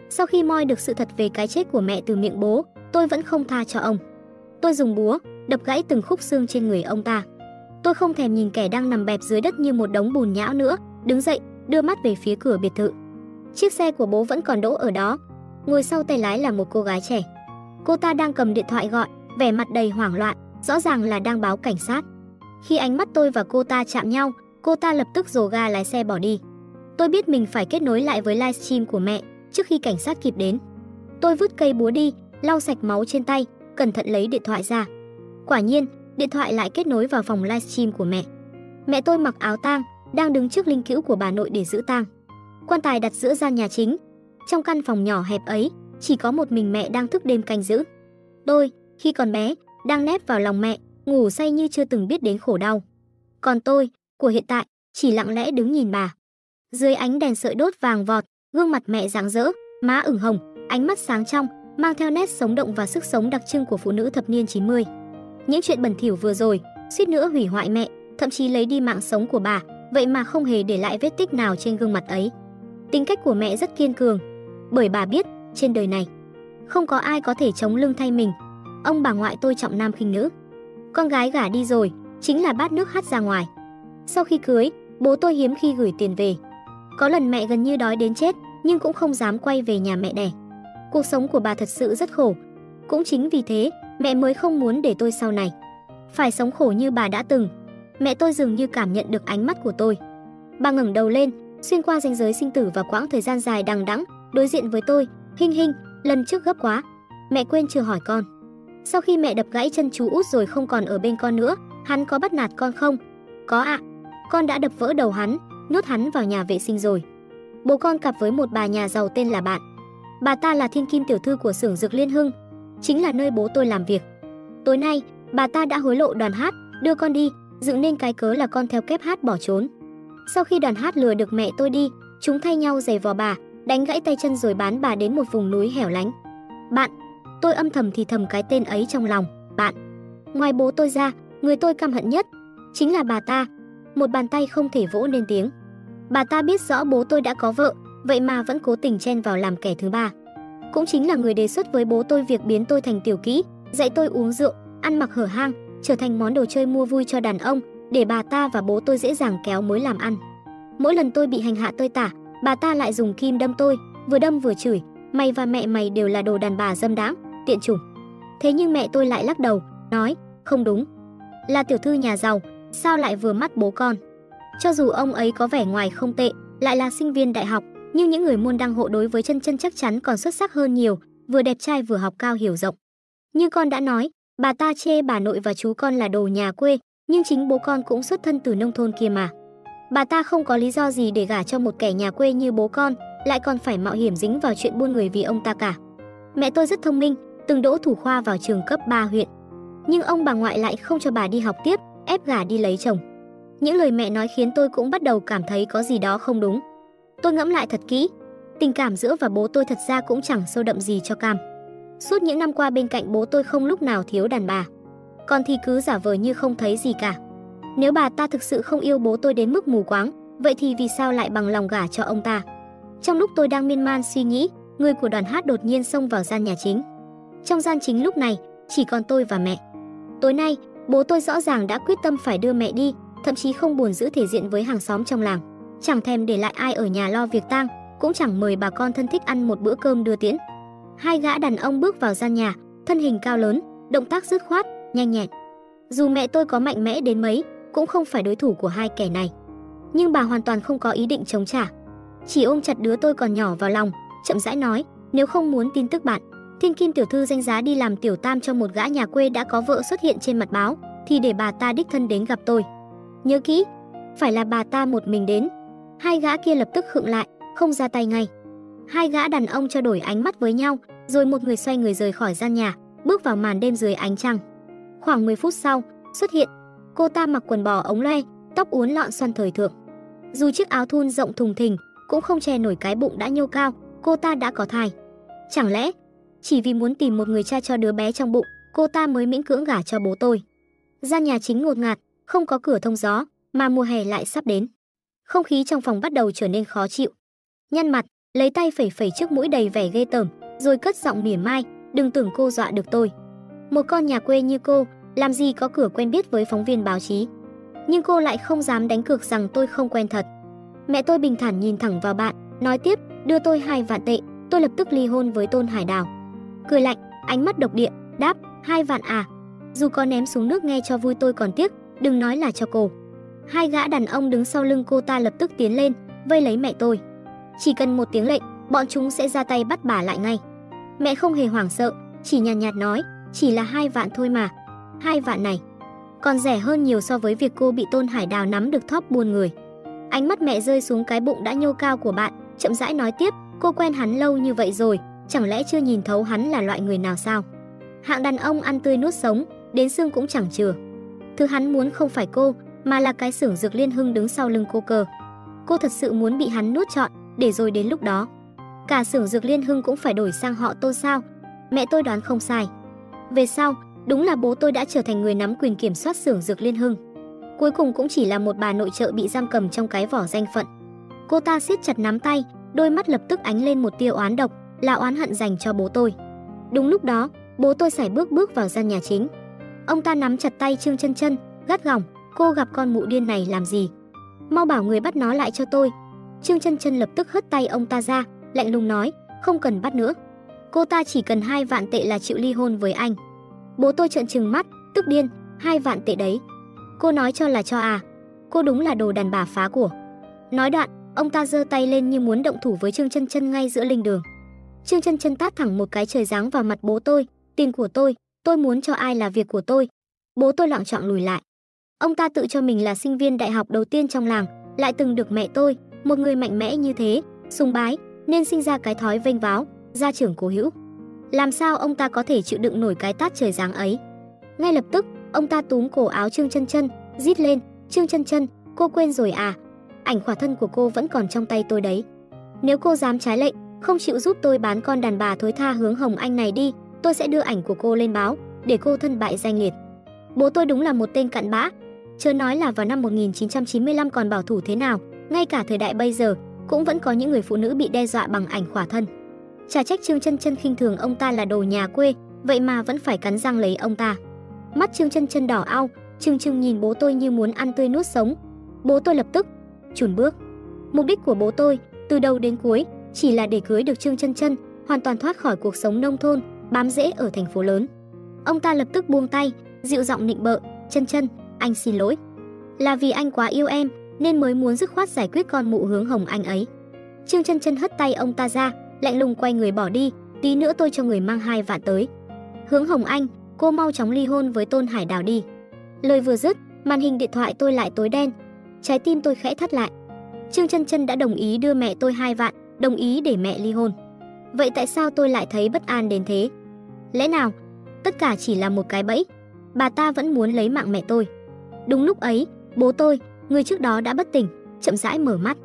Sau khi moi được sự thật về cái chết của mẹ từ miệng bố, tôi vẫn không tha cho ông. Tôi dùng búa, đập gãy từng khúc xương trên người ông ta. Tôi không thèm nhìn kẻ đang nằm bẹp dưới đất như một đống bùn nhão nữa, đứng dậy, đưa mắt về phía cửa biệt thự. Chiếc xe của bố vẫn còn đỗ ở đó. Ngồi sau tay lái là một cô gái trẻ. Cô ta đang cầm điện thoại gọi, vẻ mặt đầy hoảng loạn, rõ ràng là đang báo cảnh sát. Khi ánh mắt tôi và cô ta chạm nhau, cô ta lập tức rồ ga lái xe bỏ đi. Tôi biết mình phải kết nối lại với livestream của mẹ trước khi cảnh sát kịp đến. Tôi vứt cây búa đi, lau sạch máu trên tay, cẩn thận lấy điện thoại ra. Quả nhiên, điện thoại lại kết nối vào phòng livestream của mẹ. Mẹ tôi mặc áo tang, đang đứng trước linh cữu của bà nội để giữ tang. Quan tài đặt giữa gian nhà chính. Trong căn phòng nhỏ hẹp ấy, chỉ có một mình mẹ đang thức đêm canh giữ. Tôi, khi còn bé, đang nép vào lòng mẹ, ngủ say như chưa từng biết đến khổ đau. Còn tôi, của hiện tại, chỉ lặng lẽ đứng nhìn bà. Dưới ánh đèn sợi đốt vàng vọt, gương mặt mẹ rạng rỡ, má ửng hồng, ánh mắt sáng trong, mang theo nét sống động và sức sống đặc trưng của phụ nữ thập niên 90. Những chuyện bẩn thỉu vừa rồi, suýt nữa hủy hoại mẹ, thậm chí lấy đi mạng sống của bà, vậy mà không hề để lại vết tích nào trên gương mặt ấy. Tính cách của mẹ rất kiên cường, bởi bà biết, trên đời này không có ai có thể chống lưng thay mình. Ông bà ngoại tôi trọng nam khinh nữ. Con gái gả đi rồi, chính là bát nước hắt ra ngoài. Sau khi cưới, bố tôi hiếm khi gửi tiền về. Có lần mẹ gần như đói đến chết, nhưng cũng không dám quay về nhà mẹ đẻ. Cuộc sống của bà thật sự rất khổ. Cũng chính vì thế, mẹ mới không muốn để tôi sau này phải sống khổ như bà đã từng. Mẹ tôi dường như cảm nhận được ánh mắt của tôi. Bà ngẩng đầu lên, xuyên qua ranh giới sinh tử và quãng thời gian dài đằng đẵng, đối diện với tôi, "Hinh Hinh, lần trước gấp quá, mẹ quên chưa hỏi con." Sau khi mẹ đập gãy chân chú út rồi không còn ở bên con nữa, hắn có bắt nạt con không? Có ạ. Con đã đập vỡ đầu hắn, nhốt hắn vào nhà vệ sinh rồi. Bố con cặp với một bà nhà giàu tên là bạn. Bà ta là thiên kim tiểu thư của xưởng dược Liên Hưng, chính là nơi bố tôi làm việc. Tối nay, bà ta đã hối lộ đoàn hát, đưa con đi, dựng nên cái cớ là con theo kép hát bỏ trốn. Sau khi đoàn hát lừa được mẹ tôi đi, chúng thay nhau giày vò bà, đánh gãy tay chân rồi bán bà đến một vùng núi hẻo lánh. Bạn, tôi âm thầm thì thầm cái tên ấy trong lòng, bạn. Ngoài bố tôi ra, người tôi căm hận nhất chính là bà ta. Một bàn tay không thể vỗ nên tiếng. Bà ta biết rõ bố tôi đã có vợ, vậy mà vẫn cố tình chen vào làm kẻ thứ ba. Cũng chính là người đề xuất với bố tôi việc biến tôi thành tiểu kỹ, dạy tôi uống rượu, ăn mặc hở hang, trở thành món đồ chơi mua vui cho đàn ông, để bà ta và bố tôi dễ dàng kéo mới làm ăn. Mỗi lần tôi bị hành hạ tơi tả, bà ta lại dùng kim đâm tôi, vừa đâm vừa chửi, mày và mẹ mày đều là đồ đàn bà dâm đãng, tiện chủng. Thế nhưng mẹ tôi lại lắc đầu, nói, không đúng. Là tiểu thư nhà giàu, sao lại vừa mắt bố con? Cho dù ông ấy có vẻ ngoài không tệ, lại là sinh viên đại học, nhưng những người môn đăng hộ đối với chân chân chắc chắn còn xuất sắc hơn nhiều, vừa đẹp trai vừa học cao hiểu rộng. Như con đã nói, bà ta chê bà nội và chú con là đồ nhà quê, nhưng chính bố con cũng xuất thân từ nông thôn kia mà. Bà ta không có lý do gì để gả cho một kẻ nhà quê như bố con, lại còn phải mạo hiểm dính vào chuyện buôn người vì ông ta cả. Mẹ tôi rất thông minh, từng đỗ thủ khoa vào trường cấp 3 huyện. Nhưng ông bà ngoại lại không cho bà đi học tiếp, ép gả đi lấy chồng. Những lời mẹ nói khiến tôi cũng bắt đầu cảm thấy có gì đó không đúng. Tôi ngẫm lại thật kỹ, tình cảm giữa và bố tôi thật ra cũng chẳng sâu đậm gì cho cam. Suốt những năm qua bên cạnh bố tôi không lúc nào thiếu đàn bà. Còn thì cứ giả vờ như không thấy gì cả. Nếu bà ta thực sự không yêu bố tôi đến mức mù quáng, vậy thì vì sao lại bằng lòng gả cho ông ta? Trong lúc tôi đang miên man suy nghĩ, người của đoàn hát đột nhiên xông vào gian nhà chính. Trong gian chính lúc này, chỉ còn tôi và mẹ. Tối nay, bố tôi rõ ràng đã quyết tâm phải đưa mẹ đi, thậm chí không buồn giữ thể diện với hàng xóm trong làng. Chẳng thèm để lại ai ở nhà lo việc tang, cũng chẳng mời bà con thân thích ăn một bữa cơm đưa tiễn. Hai gã đàn ông bước vào gian nhà, thân hình cao lớn, động tác dứt khoát, nhanh nhẹn. Dù mẹ tôi có mạnh mẽ đến mấy, cũng không phải đối thủ của hai kẻ này. Nhưng bà hoàn toàn không có ý định chống trả. Chỉ ôm chặt đứa tôi còn nhỏ vào lòng, chậm rãi nói, nếu không muốn tin tức bạn, Thiên Kim tiểu thư danh giá đi làm tiểu tam cho một gã nhà quê đã có vợ xuất hiện trên mặt báo, thì để bà ta đích thân đến gặp tôi. Nhớ kỹ, phải là bà ta một mình đến. Hai gã kia lập tức khựng lại, không ra tay ngay. Hai gã đàn ông trao đổi ánh mắt với nhau, rồi một người xoay người rời khỏi gian nhà, bước vào màn đêm dưới ánh trăng. Khoảng 10 phút sau, xuất hiện, cô ta mặc quần bò ống loe, tóc uốn lọn xoăn thời thượng. Dù chiếc áo thun rộng thùng thình, cũng không che nổi cái bụng đã nhô cao, cô ta đã có thai. Chẳng lẽ chỉ vì muốn tìm một người cha cho đứa bé trong bụng, cô ta mới miễn cưỡng gả cho bố tôi. Ra nhà chính ngột ngạt, không có cửa thông gió, mà mùa hè lại sắp đến. Không khí trong phòng bắt đầu trở nên khó chịu. Nhăn mặt, lấy tay phẩy phẩy trước mũi đầy vẻ ghê tởm, rồi cất giọng mỉa mai, đừng tưởng cô dọa được tôi. Một con nhà quê như cô, làm gì có cửa quen biết với phóng viên báo chí. Nhưng cô lại không dám đánh cược rằng tôi không quen thật. Mẹ tôi bình thản nhìn thẳng vào bạn, nói tiếp, đưa tôi hai vạn tệ, tôi lập tức ly hôn với Tôn Hải Đào. Cười lạnh, ánh mắt độc địa, đáp, hai vạn à. Dù có ném xuống nước nghe cho vui tôi còn tiếc, đừng nói là cho cô. Hai gã đàn ông đứng sau lưng cô ta lập tức tiến lên, vây lấy mẹ tôi. Chỉ cần một tiếng lệnh, bọn chúng sẽ ra tay bắt bà lại ngay. Mẹ không hề hoảng sợ, chỉ nhàn nhạt, nhạt nói, chỉ là hai vạn thôi mà. Hai vạn này, còn rẻ hơn nhiều so với việc cô bị Tôn Hải Đào nắm được thóp buôn người. Ánh mắt mẹ rơi xuống cái bụng đã nhô cao của bạn, chậm rãi nói tiếp, cô quen hắn lâu như vậy rồi, chẳng lẽ chưa nhìn thấu hắn là loại người nào sao? Hạng đàn ông ăn tươi nuốt sống, đến xương cũng chẳng chừa. Thứ hắn muốn không phải cô, mà là cái xưởng dược liên hưng đứng sau lưng cô cơ. Cô thật sự muốn bị hắn nuốt trọn, để rồi đến lúc đó, cả xưởng dược liên hưng cũng phải đổi sang họ Tôn sao? Mẹ tôi đoán không sai. Về sau, đúng là bố tôi đã trở thành người nắm quyền kiểm soát xưởng dược liên hưng. Cuối cùng cũng chỉ là một bà nội trợ bị giam cầm trong cái vỏ danh phận. Cô ta siết chặt nắm tay, đôi mắt lập tức ánh lên một tia oán độc, là oán hận dành cho bố tôi. Đúng lúc đó, bố tôi sải bước bước vào gian nhà chính. Ông ta nắm chặt tay Trương Chân Chân, gắt gỏng, "Cô gặp con mụ điên này làm gì? Mau bảo người bắt nó lại cho tôi." Trương Chân Chân lập tức hất tay ông ta ra, lạnh lùng nói, "Không cần bắt nữa. Cô ta chỉ cần hai vạn tệ là chịu ly hôn với anh." Bố tôi trợn trừng mắt, tức điên, hai vạn tệ đấy. Cô nói cho là cho à? Cô đúng là đồ đàn bà phá của. Nói đoạn, ông ta giơ tay lên như muốn động thủ với Trương Chân Chân ngay giữa linh đường. Trương Chân Chân tát thẳng một cái trời giáng vào mặt bố tôi, tiền của tôi, tôi muốn cho ai là việc của tôi. Bố tôi loạn trọng lùi lại. Ông ta tự cho mình là sinh viên đại học đầu tiên trong làng, lại từng được mẹ tôi, một người mạnh mẽ như thế, sùng bái, nên sinh ra cái thói vênh váo, gia trưởng cố hữu. Làm sao ông ta có thể chịu đựng nổi cái tát trời giáng ấy? Ngay lập tức, ông ta túm cổ áo Trương Chân Chân, rít lên, "Trương Chân Chân, cô quên rồi à? Ảnh khỏa thân của cô vẫn còn trong tay tôi đấy. Nếu cô dám trái lệnh, không chịu giúp tôi bán con đàn bà thối tha hướng Hồng Anh này đi, tôi sẽ đưa ảnh của cô lên báo, để cô thân bại danh liệt." Bố tôi đúng là một tên cặn bã. Chớ nói là vào năm 1995 còn bảo thủ thế nào, ngay cả thời đại bây giờ cũng vẫn có những người phụ nữ bị đe dọa bằng ảnh khỏa thân. Chả trách Trương Chân Chân khinh thường ông ta là đồ nhà quê, vậy mà vẫn phải cắn răng lấy ông ta. Mắt Trương Chân Chân đỏ ao, Trương Trương nhìn bố tôi như muốn ăn tươi nuốt sống. Bố tôi lập tức chùn bước. Mục đích của bố tôi từ đầu đến cuối chỉ là để cưới được Trương Chân Chân, hoàn toàn thoát khỏi cuộc sống nông thôn, bám rễ ở thành phố lớn. Ông ta lập tức buông tay, dịu giọng nịnh bợ, "Chân Chân, anh xin lỗi. Là vì anh quá yêu em nên mới muốn dứt khoát giải quyết con mụ hướng hồng anh ấy." Trương Chân Chân hất tay ông ta ra, lạnh lùng quay người bỏ đi, "Tí nữa tôi cho người mang hai vạn tới." Hướng Hồng Anh, cô mau chóng ly hôn với Tôn Hải Đào đi. Lời vừa dứt, màn hình điện thoại tôi lại tối đen. Trái tim tôi khẽ thắt lại. Trương Chân Chân đã đồng ý đưa mẹ tôi hai vạn, đồng ý để mẹ ly hôn. Vậy tại sao tôi lại thấy bất an đến thế? Lẽ nào tất cả chỉ là một cái bẫy? Bà ta vẫn muốn lấy mạng mẹ tôi. Đúng lúc ấy, bố tôi, người trước đó đã bất tỉnh, chậm rãi mở mắt.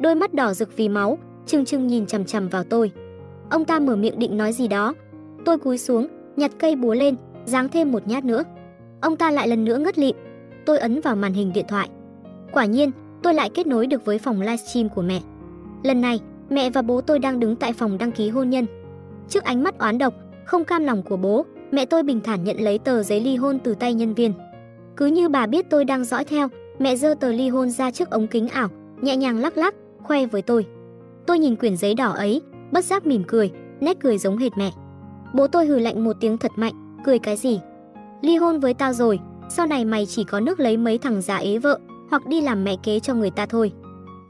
Đôi mắt đỏ rực vì máu, trừng trừng nhìn chằm chằm vào tôi. Ông ta mở miệng định nói gì đó. Tôi cúi xuống, nhặt cây búa lên, giáng thêm một nhát nữa. Ông ta lại lần nữa ngất lịm. Tôi ấn vào màn hình điện thoại. Quả nhiên, tôi lại kết nối được với phòng livestream của mẹ. Lần này, mẹ và bố tôi đang đứng tại phòng đăng ký hôn nhân. Trước ánh mắt oán độc, không cam lòng của bố, mẹ tôi bình thản nhận lấy tờ giấy ly hôn từ tay nhân viên. Cứ như bà biết tôi đang dõi theo, mẹ giơ tờ ly hôn ra trước ống kính ảo, nhẹ nhàng lắc lắc, khoe với tôi. Tôi nhìn quyển giấy đỏ ấy, bất giác mỉm cười, nét cười giống hệt mẹ. Bố tôi hừ lạnh một tiếng thật mạnh, cười cái gì? Ly hôn với tao rồi, sau này mày chỉ có nước lấy mấy thằng già ế vợ, hoặc đi làm mẹ kế cho người ta thôi.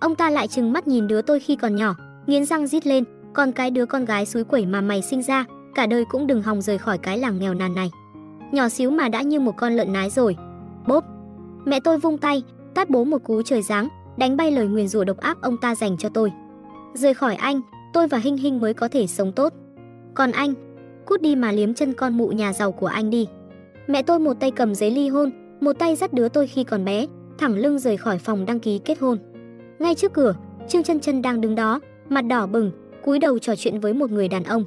Ông ta lại trừng mắt nhìn đứa tôi khi còn nhỏ, nghiến răng rít lên, còn cái đứa con gái suối quẩy mà mày sinh ra, cả đời cũng đừng hòng rời khỏi cái làng nghèo nàn này. Nhỏ xíu mà đã như một con lợn nái rồi. Bốp. Mẹ tôi vung tay, tát bố một cú trời giáng, đánh bay lời nguyền rủa độc ác ông ta dành cho tôi. Rời khỏi anh, tôi và Hinh Hinh mới có thể sống tốt. Còn anh, cút đi mà liếm chân con mụ nhà giàu của anh đi. Mẹ tôi một tay cầm giấy ly hôn, một tay dắt đứa tôi khi còn bé, thẳng lưng rời khỏi phòng đăng ký kết hôn. Ngay trước cửa, Trương Chân Chân đang đứng đó, mặt đỏ bừng, cúi đầu trò chuyện với một người đàn ông.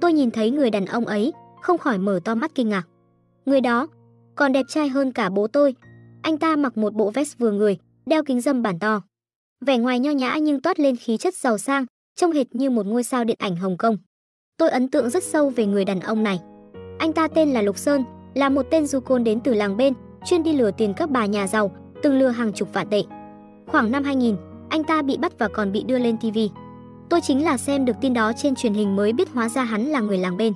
Tôi nhìn thấy người đàn ông ấy, không khỏi mở to mắt kinh ngạc. Người đó còn đẹp trai hơn cả bố tôi. Anh ta mặc một bộ vest vừa người, đeo kính dâm bản to. Vẻ ngoài nho nhã nhưng toát lên khí chất giàu sang, trông hệt như một ngôi sao điện ảnh Hồng Kông. Tôi ấn tượng rất sâu về người đàn ông này. Anh ta tên là Lục Sơn, là một tên du côn đến từ làng bên, chuyên đi lừa tiền các bà nhà giàu, từng lừa hàng chục vạn tệ. Khoảng năm 2000, anh ta bị bắt và còn bị đưa lên TV. Tôi chính là xem được tin đó trên truyền hình mới biết hóa ra hắn là người làng bên.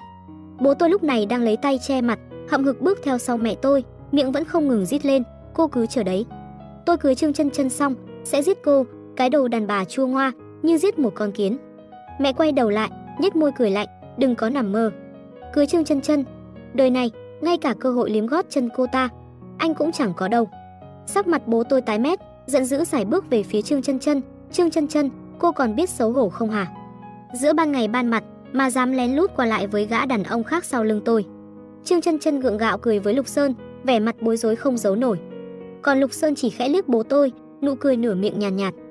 Bố tôi lúc này đang lấy tay che mặt, hậm hực bước theo sau mẹ tôi, miệng vẫn không ngừng rít lên, cô cứ chờ đấy. Tôi cưới Trương Chân Chân xong, sẽ giết cô, cái đầu đàn bà chua ngoa, như giết một con kiến. Mẹ quay đầu lại, nhếch môi cười lạnh, đừng có nằm mơ. Cưới Trương Chân Chân, đời này ngay cả cơ hội liếm gót chân cô ta, anh cũng chẳng có đâu. Sắc mặt bố tôi tái mét, giận dữ sải bước về phía Trương Chân Chân, "Trương Chân Chân, cô còn biết xấu hổ không hả? Giữa ban ngày ban mặt mà dám lén lút qua lại với gã đàn ông khác sau lưng tôi." Trương Chân Chân gượng gạo cười với Lục Sơn, vẻ mặt bối rối không giấu nổi. Còn Lục Sơn chỉ khẽ liếc bố tôi, nụ cười nửa miệng nhàn nhạt, nhạt.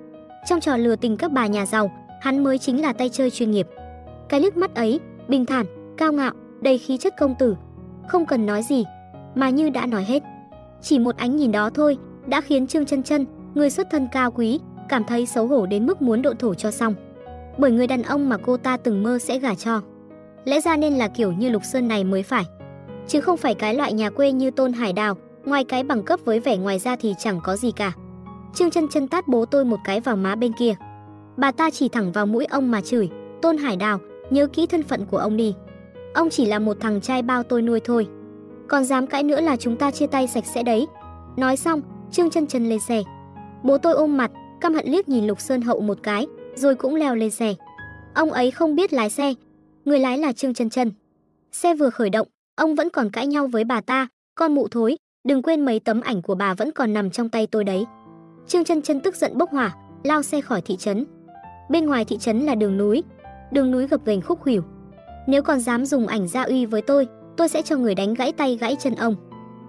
Trong trò lừa tình các bà nhà giàu, hắn mới chính là tay chơi chuyên nghiệp. Cái liếc mắt ấy, bình thản, cao ngạo, đầy khí chất công tử, không cần nói gì, mà như đã nói hết. Chỉ một ánh nhìn đó thôi đã khiến Trương Chân Chân, người xuất thân cao quý, cảm thấy xấu hổ đến mức muốn độ thổ cho xong. Bởi người đàn ông mà cô ta từng mơ sẽ gả cho. Lẽ ra nên là kiểu như Lục Sơn này mới phải. chứ không phải cái loại nhà quê như Tôn Hải Đào, ngoài cái bằng cấp với vẻ ngoài ra thì chẳng có gì cả. Trương Chân Chân tát bố tôi một cái vào má bên kia. Bà ta chỉ thẳng vào mũi ông mà chửi, "Tôn Hải Đào, nhớ kỹ thân phận của ông đi. Ông chỉ là một thằng trai bao tôi nuôi thôi. Còn dám cãi nữa là chúng ta chia tay sạch sẽ đấy." Nói xong, Trương Chân Chân lên xe. Bố tôi ôm mặt, căm hận liếc nhìn Lục Sơn Hậu một cái, rồi cũng leo lên xe. Ông ấy không biết lái xe, người lái là Trương Chân Chân. Xe vừa khởi động, ông vẫn còn cãi nhau với bà ta, con mụ thối, đừng quên mấy tấm ảnh của bà vẫn còn nằm trong tay tôi đấy. Trương Chân Chân tức giận bốc hỏa, lao xe khỏi thị trấn. Bên ngoài thị trấn là đường núi, đường núi gập ghềnh khúc khuỷu. Nếu còn dám dùng ảnh gia uy với tôi, tôi sẽ cho người đánh gãy tay gãy chân ông.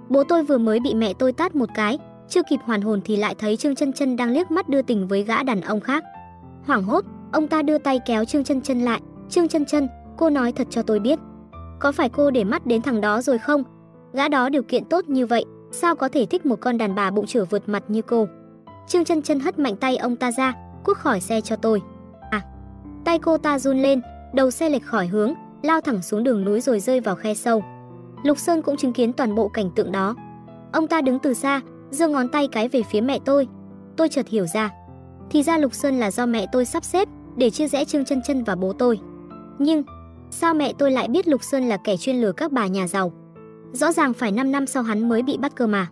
Bố tôi vừa mới bị mẹ tôi tát một cái, chưa kịp hoàn hồn thì lại thấy Trương Chân Chân đang liếc mắt đưa tình với gã đàn ông khác. Hoảng hốt, ông ta đưa tay kéo Trương Chân Chân lại, "Trương Chân Chân, cô nói thật cho tôi biết, có phải cô để mắt đến thằng đó rồi không? Gã đó điều kiện tốt như vậy, sao có thể thích một con đàn bà bụng chửa vượt mặt như cô?" Trương Chân Chân hất mạnh tay ông ta ra, "Cút khỏi xe cho tôi." À. Tay cô ta run lên, đầu xe lệch khỏi hướng, lao thẳng xuống đường núi rồi rơi vào khe sâu. Lục Sơn cũng chứng kiến toàn bộ cảnh tượng đó. Ông ta đứng từ xa, giơ ngón tay cái về phía mẹ tôi. Tôi chợt hiểu ra, thì ra Lục Sơn là do mẹ tôi sắp xếp để chia rẽ Trương Chân Chân và bố tôi. Nhưng sao mẹ tôi lại biết Lục Sơn là kẻ chuyên lừa các bà nhà giàu? Rõ ràng phải 5 năm sau hắn mới bị bắt cơ mà.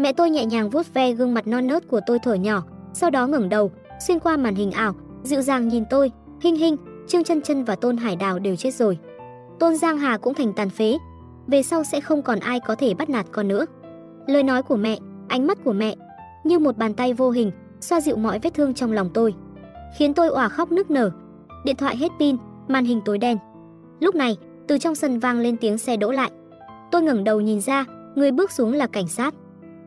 Mẹ tôi nhẹ nhàng vuốt ve gương mặt non nớt của tôi thở nhỏ, sau đó ngẩng đầu, xuyên qua màn hình ảo, dịu dàng nhìn tôi, "Hinh Hinh, Trương Chân Chân và Tôn Hải Đào đều chết rồi. Tôn Giang Hà cũng thành tàn phế, về sau sẽ không còn ai có thể bắt nạt con nữa." Lời nói của mẹ Ánh mắt của mẹ như một bàn tay vô hình xoa dịu mọi vết thương trong lòng tôi, khiến tôi òa khóc nức nở. Điện thoại hết pin, màn hình tối đen. Lúc này, từ trong sân vang lên tiếng xe đỗ lại. Tôi ngẩng đầu nhìn ra, người bước xuống là cảnh sát.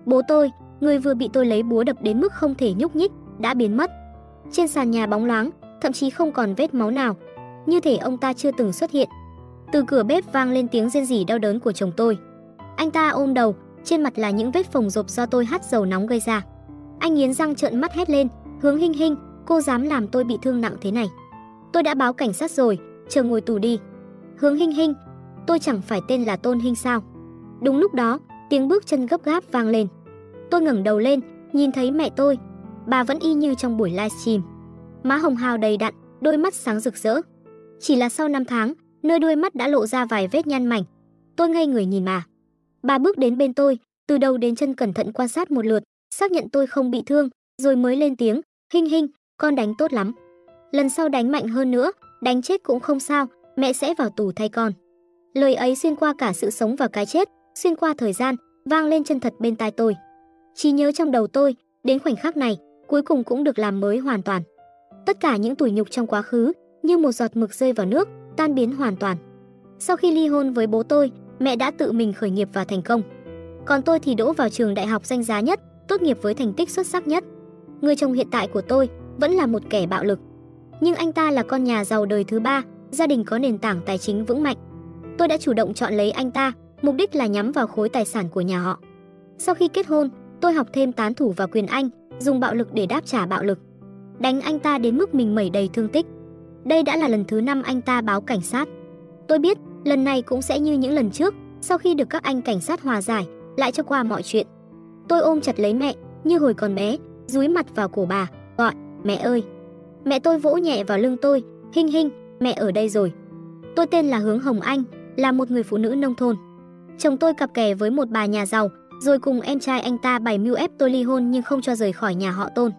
Bố tôi, người vừa bị tôi lấy búa đập đến mức không thể nhúc nhích, đã biến mất. Trên sàn nhà bóng loáng, thậm chí không còn vết máu nào, như thể ông ta chưa từng xuất hiện. Từ cửa bếp vang lên tiếng rên rỉ đau đớn của chồng tôi. Anh ta ôm đầu, trên mặt là những vết phồng rộp do tôi hắt dầu nóng gây ra. Anh nghiến răng trợn mắt hét lên, "Hướng Hinh Hinh, cô dám làm tôi bị thương nặng thế này. Tôi đã báo cảnh sát rồi, chờ ngồi tù đi." Hướng Hinh Hinh, tôi chẳng phải tên là Tôn Hinh sao? Đúng lúc đó, tiếng bước chân gấp gáp vang lên. Tôi ngẩng đầu lên, nhìn thấy mẹ tôi, bà vẫn y như trong buổi livestream. Má hồng hào đầy đặn, đôi mắt sáng rực rỡ. Chỉ là sau 5 tháng, nơi đôi mắt đã lộ ra vài vết nhăn mảnh. Tôi ngây người nhìn mà. Bà bước đến bên tôi, từ đầu đến chân cẩn thận quan sát một lượt, xác nhận tôi không bị thương, rồi mới lên tiếng, "Hinh Hinh, con đánh tốt lắm. Lần sau đánh mạnh hơn nữa, đánh chết cũng không sao, mẹ sẽ vào tù thay con." Lời ấy xuyên qua cả sự sống và cái chết, xuyên qua thời gian, vang lên chân thật bên tai tôi. Chỉ nhớ trong đầu tôi, đến khoảnh khắc này, cuối cùng cũng được làm mới hoàn toàn. Tất cả những tủi nhục trong quá khứ, như một giọt mực rơi vào nước, tan biến hoàn toàn. Sau khi ly hôn với bố tôi, mẹ đã tự mình khởi nghiệp và thành công. Còn tôi thì đỗ vào trường đại học danh giá nhất, tốt nghiệp với thành tích xuất sắc nhất. Người chồng hiện tại của tôi vẫn là một kẻ bạo lực. Nhưng anh ta là con nhà giàu đời thứ ba, gia đình có nền tảng tài chính vững mạnh. Tôi đã chủ động chọn lấy anh ta, mục đích là nhắm vào khối tài sản của nhà họ. Sau khi kết hôn, tôi học thêm tán thủ và quyền Anh, dùng bạo lực để đáp trả bạo lực. Đánh anh ta đến mức mình mẩy đầy thương tích. Đây đã là lần thứ năm anh ta báo cảnh sát. Tôi biết Lần này cũng sẽ như những lần trước, sau khi được các anh cảnh sát hòa giải, lại cho qua mọi chuyện. Tôi ôm chặt lấy mẹ, như hồi còn bé, dúi mặt vào cổ bà, gọi, mẹ ơi. Mẹ tôi vỗ nhẹ vào lưng tôi, hinh hinh, mẹ ở đây rồi. Tôi tên là Hướng Hồng Anh, là một người phụ nữ nông thôn. Chồng tôi cặp kè với một bà nhà giàu, rồi cùng em trai anh ta bày mưu ép tôi ly hôn nhưng không cho rời khỏi nhà họ tôn.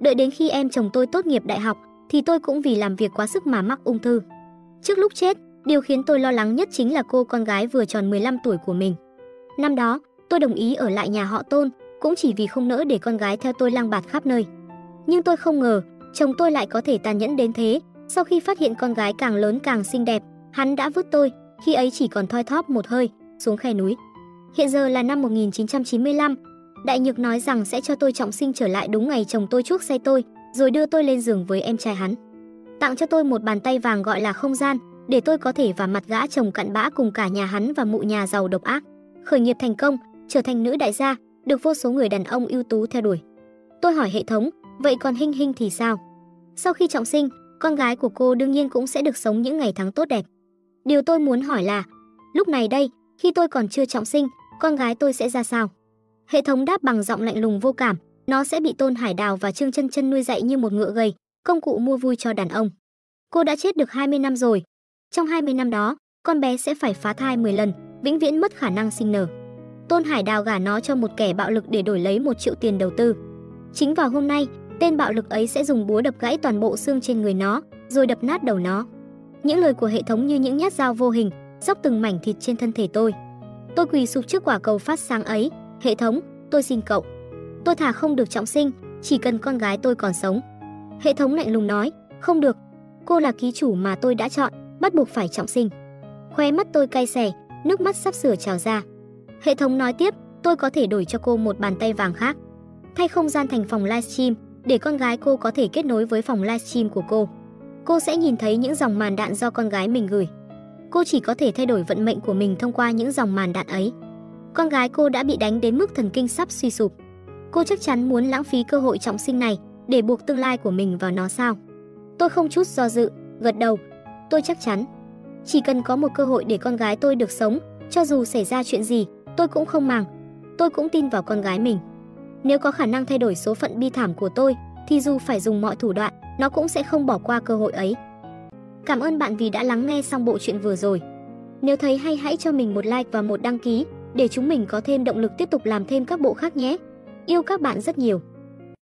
Đợi đến khi em chồng tôi tốt nghiệp đại học, thì tôi cũng vì làm việc quá sức mà mắc ung thư. Trước lúc chết, Điều khiến tôi lo lắng nhất chính là cô con gái vừa tròn 15 tuổi của mình. Năm đó, tôi đồng ý ở lại nhà họ Tôn, cũng chỉ vì không nỡ để con gái theo tôi lang bạt khắp nơi. Nhưng tôi không ngờ, chồng tôi lại có thể tàn nhẫn đến thế. Sau khi phát hiện con gái càng lớn càng xinh đẹp, hắn đã vứt tôi, khi ấy chỉ còn thoi thóp một hơi, xuống khe núi. Hiện giờ là năm 1995, Đại Nhược nói rằng sẽ cho tôi trọng sinh trở lại đúng ngày chồng tôi chuốc xe tôi, rồi đưa tôi lên giường với em trai hắn. Tặng cho tôi một bàn tay vàng gọi là không gian, để tôi có thể vào mặt gã chồng cặn bã cùng cả nhà hắn và mụ nhà giàu độc ác. Khởi nghiệp thành công, trở thành nữ đại gia, được vô số người đàn ông ưu tú theo đuổi. Tôi hỏi hệ thống, vậy còn Hinh Hinh thì sao? Sau khi trọng sinh, con gái của cô đương nhiên cũng sẽ được sống những ngày tháng tốt đẹp. Điều tôi muốn hỏi là, lúc này đây, khi tôi còn chưa trọng sinh, con gái tôi sẽ ra sao? Hệ thống đáp bằng giọng lạnh lùng vô cảm, nó sẽ bị Tôn Hải Đào và Trương Chân Chân nuôi dạy như một ngựa gầy, công cụ mua vui cho đàn ông. Cô đã chết được 20 năm rồi. Trong 20 năm đó, con bé sẽ phải phá thai 10 lần, vĩnh viễn mất khả năng sinh nở. Tôn Hải Đào gả nó cho một kẻ bạo lực để đổi lấy một triệu tiền đầu tư. Chính vào hôm nay, tên bạo lực ấy sẽ dùng búa đập gãy toàn bộ xương trên người nó, rồi đập nát đầu nó. Những lời của hệ thống như những nhát dao vô hình, dốc từng mảnh thịt trên thân thể tôi. Tôi quỳ sụp trước quả cầu phát sáng ấy, hệ thống, tôi xin cậu. Tôi thà không được trọng sinh, chỉ cần con gái tôi còn sống. Hệ thống lạnh lùng nói, không được. Cô là ký chủ mà tôi đã chọn, bắt buộc phải trọng sinh. Khóe mắt tôi cay xè, nước mắt sắp sửa trào ra. Hệ thống nói tiếp, tôi có thể đổi cho cô một bàn tay vàng khác. Thay không gian thành phòng livestream, để con gái cô có thể kết nối với phòng livestream của cô. Cô sẽ nhìn thấy những dòng màn đạn do con gái mình gửi. Cô chỉ có thể thay đổi vận mệnh của mình thông qua những dòng màn đạn ấy. Con gái cô đã bị đánh đến mức thần kinh sắp suy sụp. Cô chắc chắn muốn lãng phí cơ hội trọng sinh này để buộc tương lai của mình vào nó sao? Tôi không chút do dự, gật đầu. Tôi chắc chắn. Chỉ cần có một cơ hội để con gái tôi được sống, cho dù xảy ra chuyện gì, tôi cũng không màng. Tôi cũng tin vào con gái mình. Nếu có khả năng thay đổi số phận bi thảm của tôi, thì dù phải dùng mọi thủ đoạn, nó cũng sẽ không bỏ qua cơ hội ấy. Cảm ơn bạn vì đã lắng nghe xong bộ truyện vừa rồi. Nếu thấy hay, hãy cho mình một like và một đăng ký để chúng mình có thêm động lực tiếp tục làm thêm các bộ khác nhé. Yêu các bạn rất nhiều.